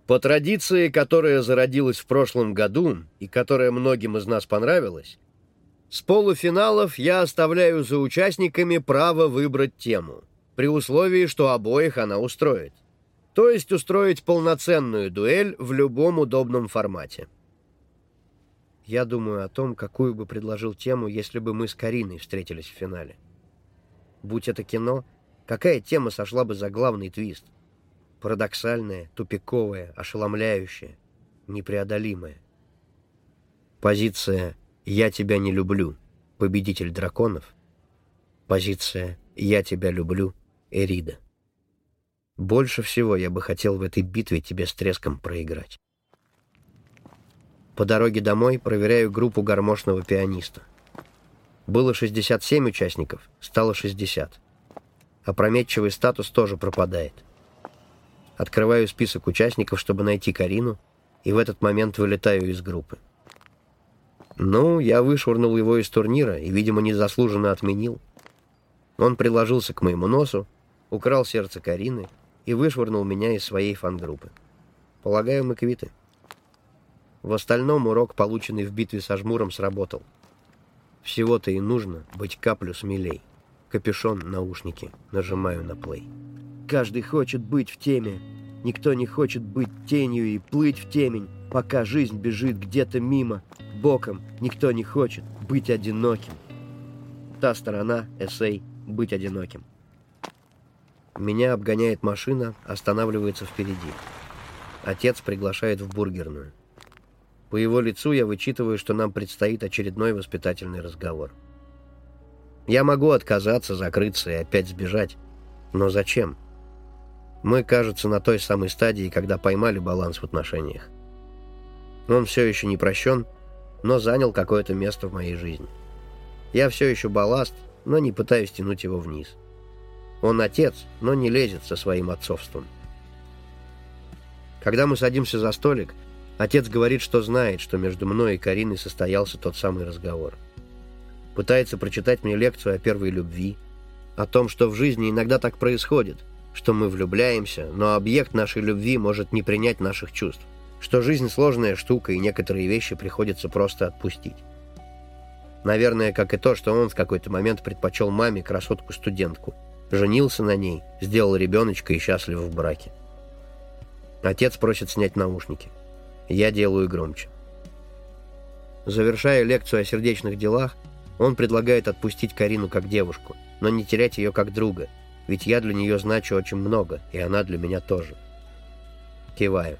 По традиции, которая зародилась в прошлом году и которая многим из нас понравилась, с полуфиналов я оставляю за участниками право выбрать тему, при условии, что обоих она устроит. То есть устроить полноценную дуэль в любом удобном формате. Я думаю о том, какую бы предложил тему, если бы мы с Кариной встретились в финале. Будь это кино, какая тема сошла бы за главный твист? Парадоксальная, тупиковая, ошеломляющая, непреодолимая. Позиция «Я тебя не люблю» — победитель драконов. Позиция «Я тебя люблю» — Эрида. Больше всего я бы хотел в этой битве тебе с треском проиграть. По дороге домой проверяю группу гармошного пианиста. Было 67 участников, стало 60. Опрометчивый статус тоже пропадает. Открываю список участников, чтобы найти Карину, и в этот момент вылетаю из группы. Ну, я вышвырнул его из турнира и, видимо, незаслуженно отменил. Он приложился к моему носу, украл сердце Карины и вышвырнул меня из своей фан-группы. Полагаю, мы квиты. В остальном урок, полученный в битве со жмуром, сработал. Всего-то и нужно быть каплю смелей. Капюшон, наушники. Нажимаю на плей. Каждый хочет быть в теме. Никто не хочет быть тенью и плыть в темень, пока жизнь бежит где-то мимо, боком. Никто не хочет быть одиноким. Та сторона, эссей, быть одиноким. Меня обгоняет машина, останавливается впереди. Отец приглашает в бургерную. По его лицу я вычитываю, что нам предстоит очередной воспитательный разговор. Я могу отказаться, закрыться и опять сбежать. Но зачем? Мы, кажется, на той самой стадии, когда поймали баланс в отношениях. Он все еще не прощен, но занял какое-то место в моей жизни. Я все еще балласт, но не пытаюсь тянуть его вниз. Он отец, но не лезет со своим отцовством. Когда мы садимся за столик, Отец говорит, что знает, что между мной и Кариной состоялся тот самый разговор. Пытается прочитать мне лекцию о первой любви, о том, что в жизни иногда так происходит, что мы влюбляемся, но объект нашей любви может не принять наших чувств, что жизнь сложная штука и некоторые вещи приходится просто отпустить. Наверное, как и то, что он в какой-то момент предпочел маме красотку-студентку, женился на ней, сделал ребеночка и счастлив в браке. Отец просит снять наушники. Я делаю громче. Завершая лекцию о сердечных делах, он предлагает отпустить Карину как девушку, но не терять ее как друга, ведь я для нее значу очень много, и она для меня тоже. Киваю.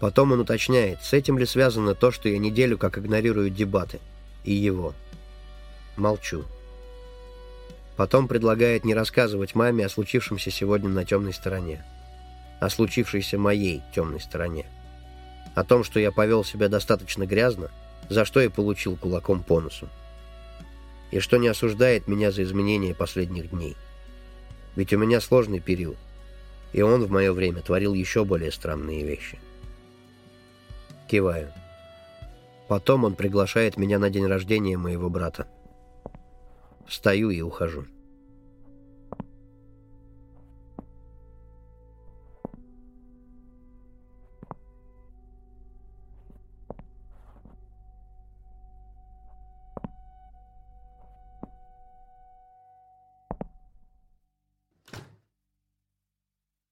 Потом он уточняет, с этим ли связано то, что я неделю как игнорирую дебаты, и его. Молчу. Потом предлагает не рассказывать маме о случившемся сегодня на темной стороне. О случившейся моей темной стороне о том, что я повел себя достаточно грязно, за что и получил кулаком по носу. И что не осуждает меня за изменения последних дней. Ведь у меня сложный период, и он в мое время творил еще более странные вещи. Киваю. Потом он приглашает меня на день рождения моего брата. Встаю и ухожу.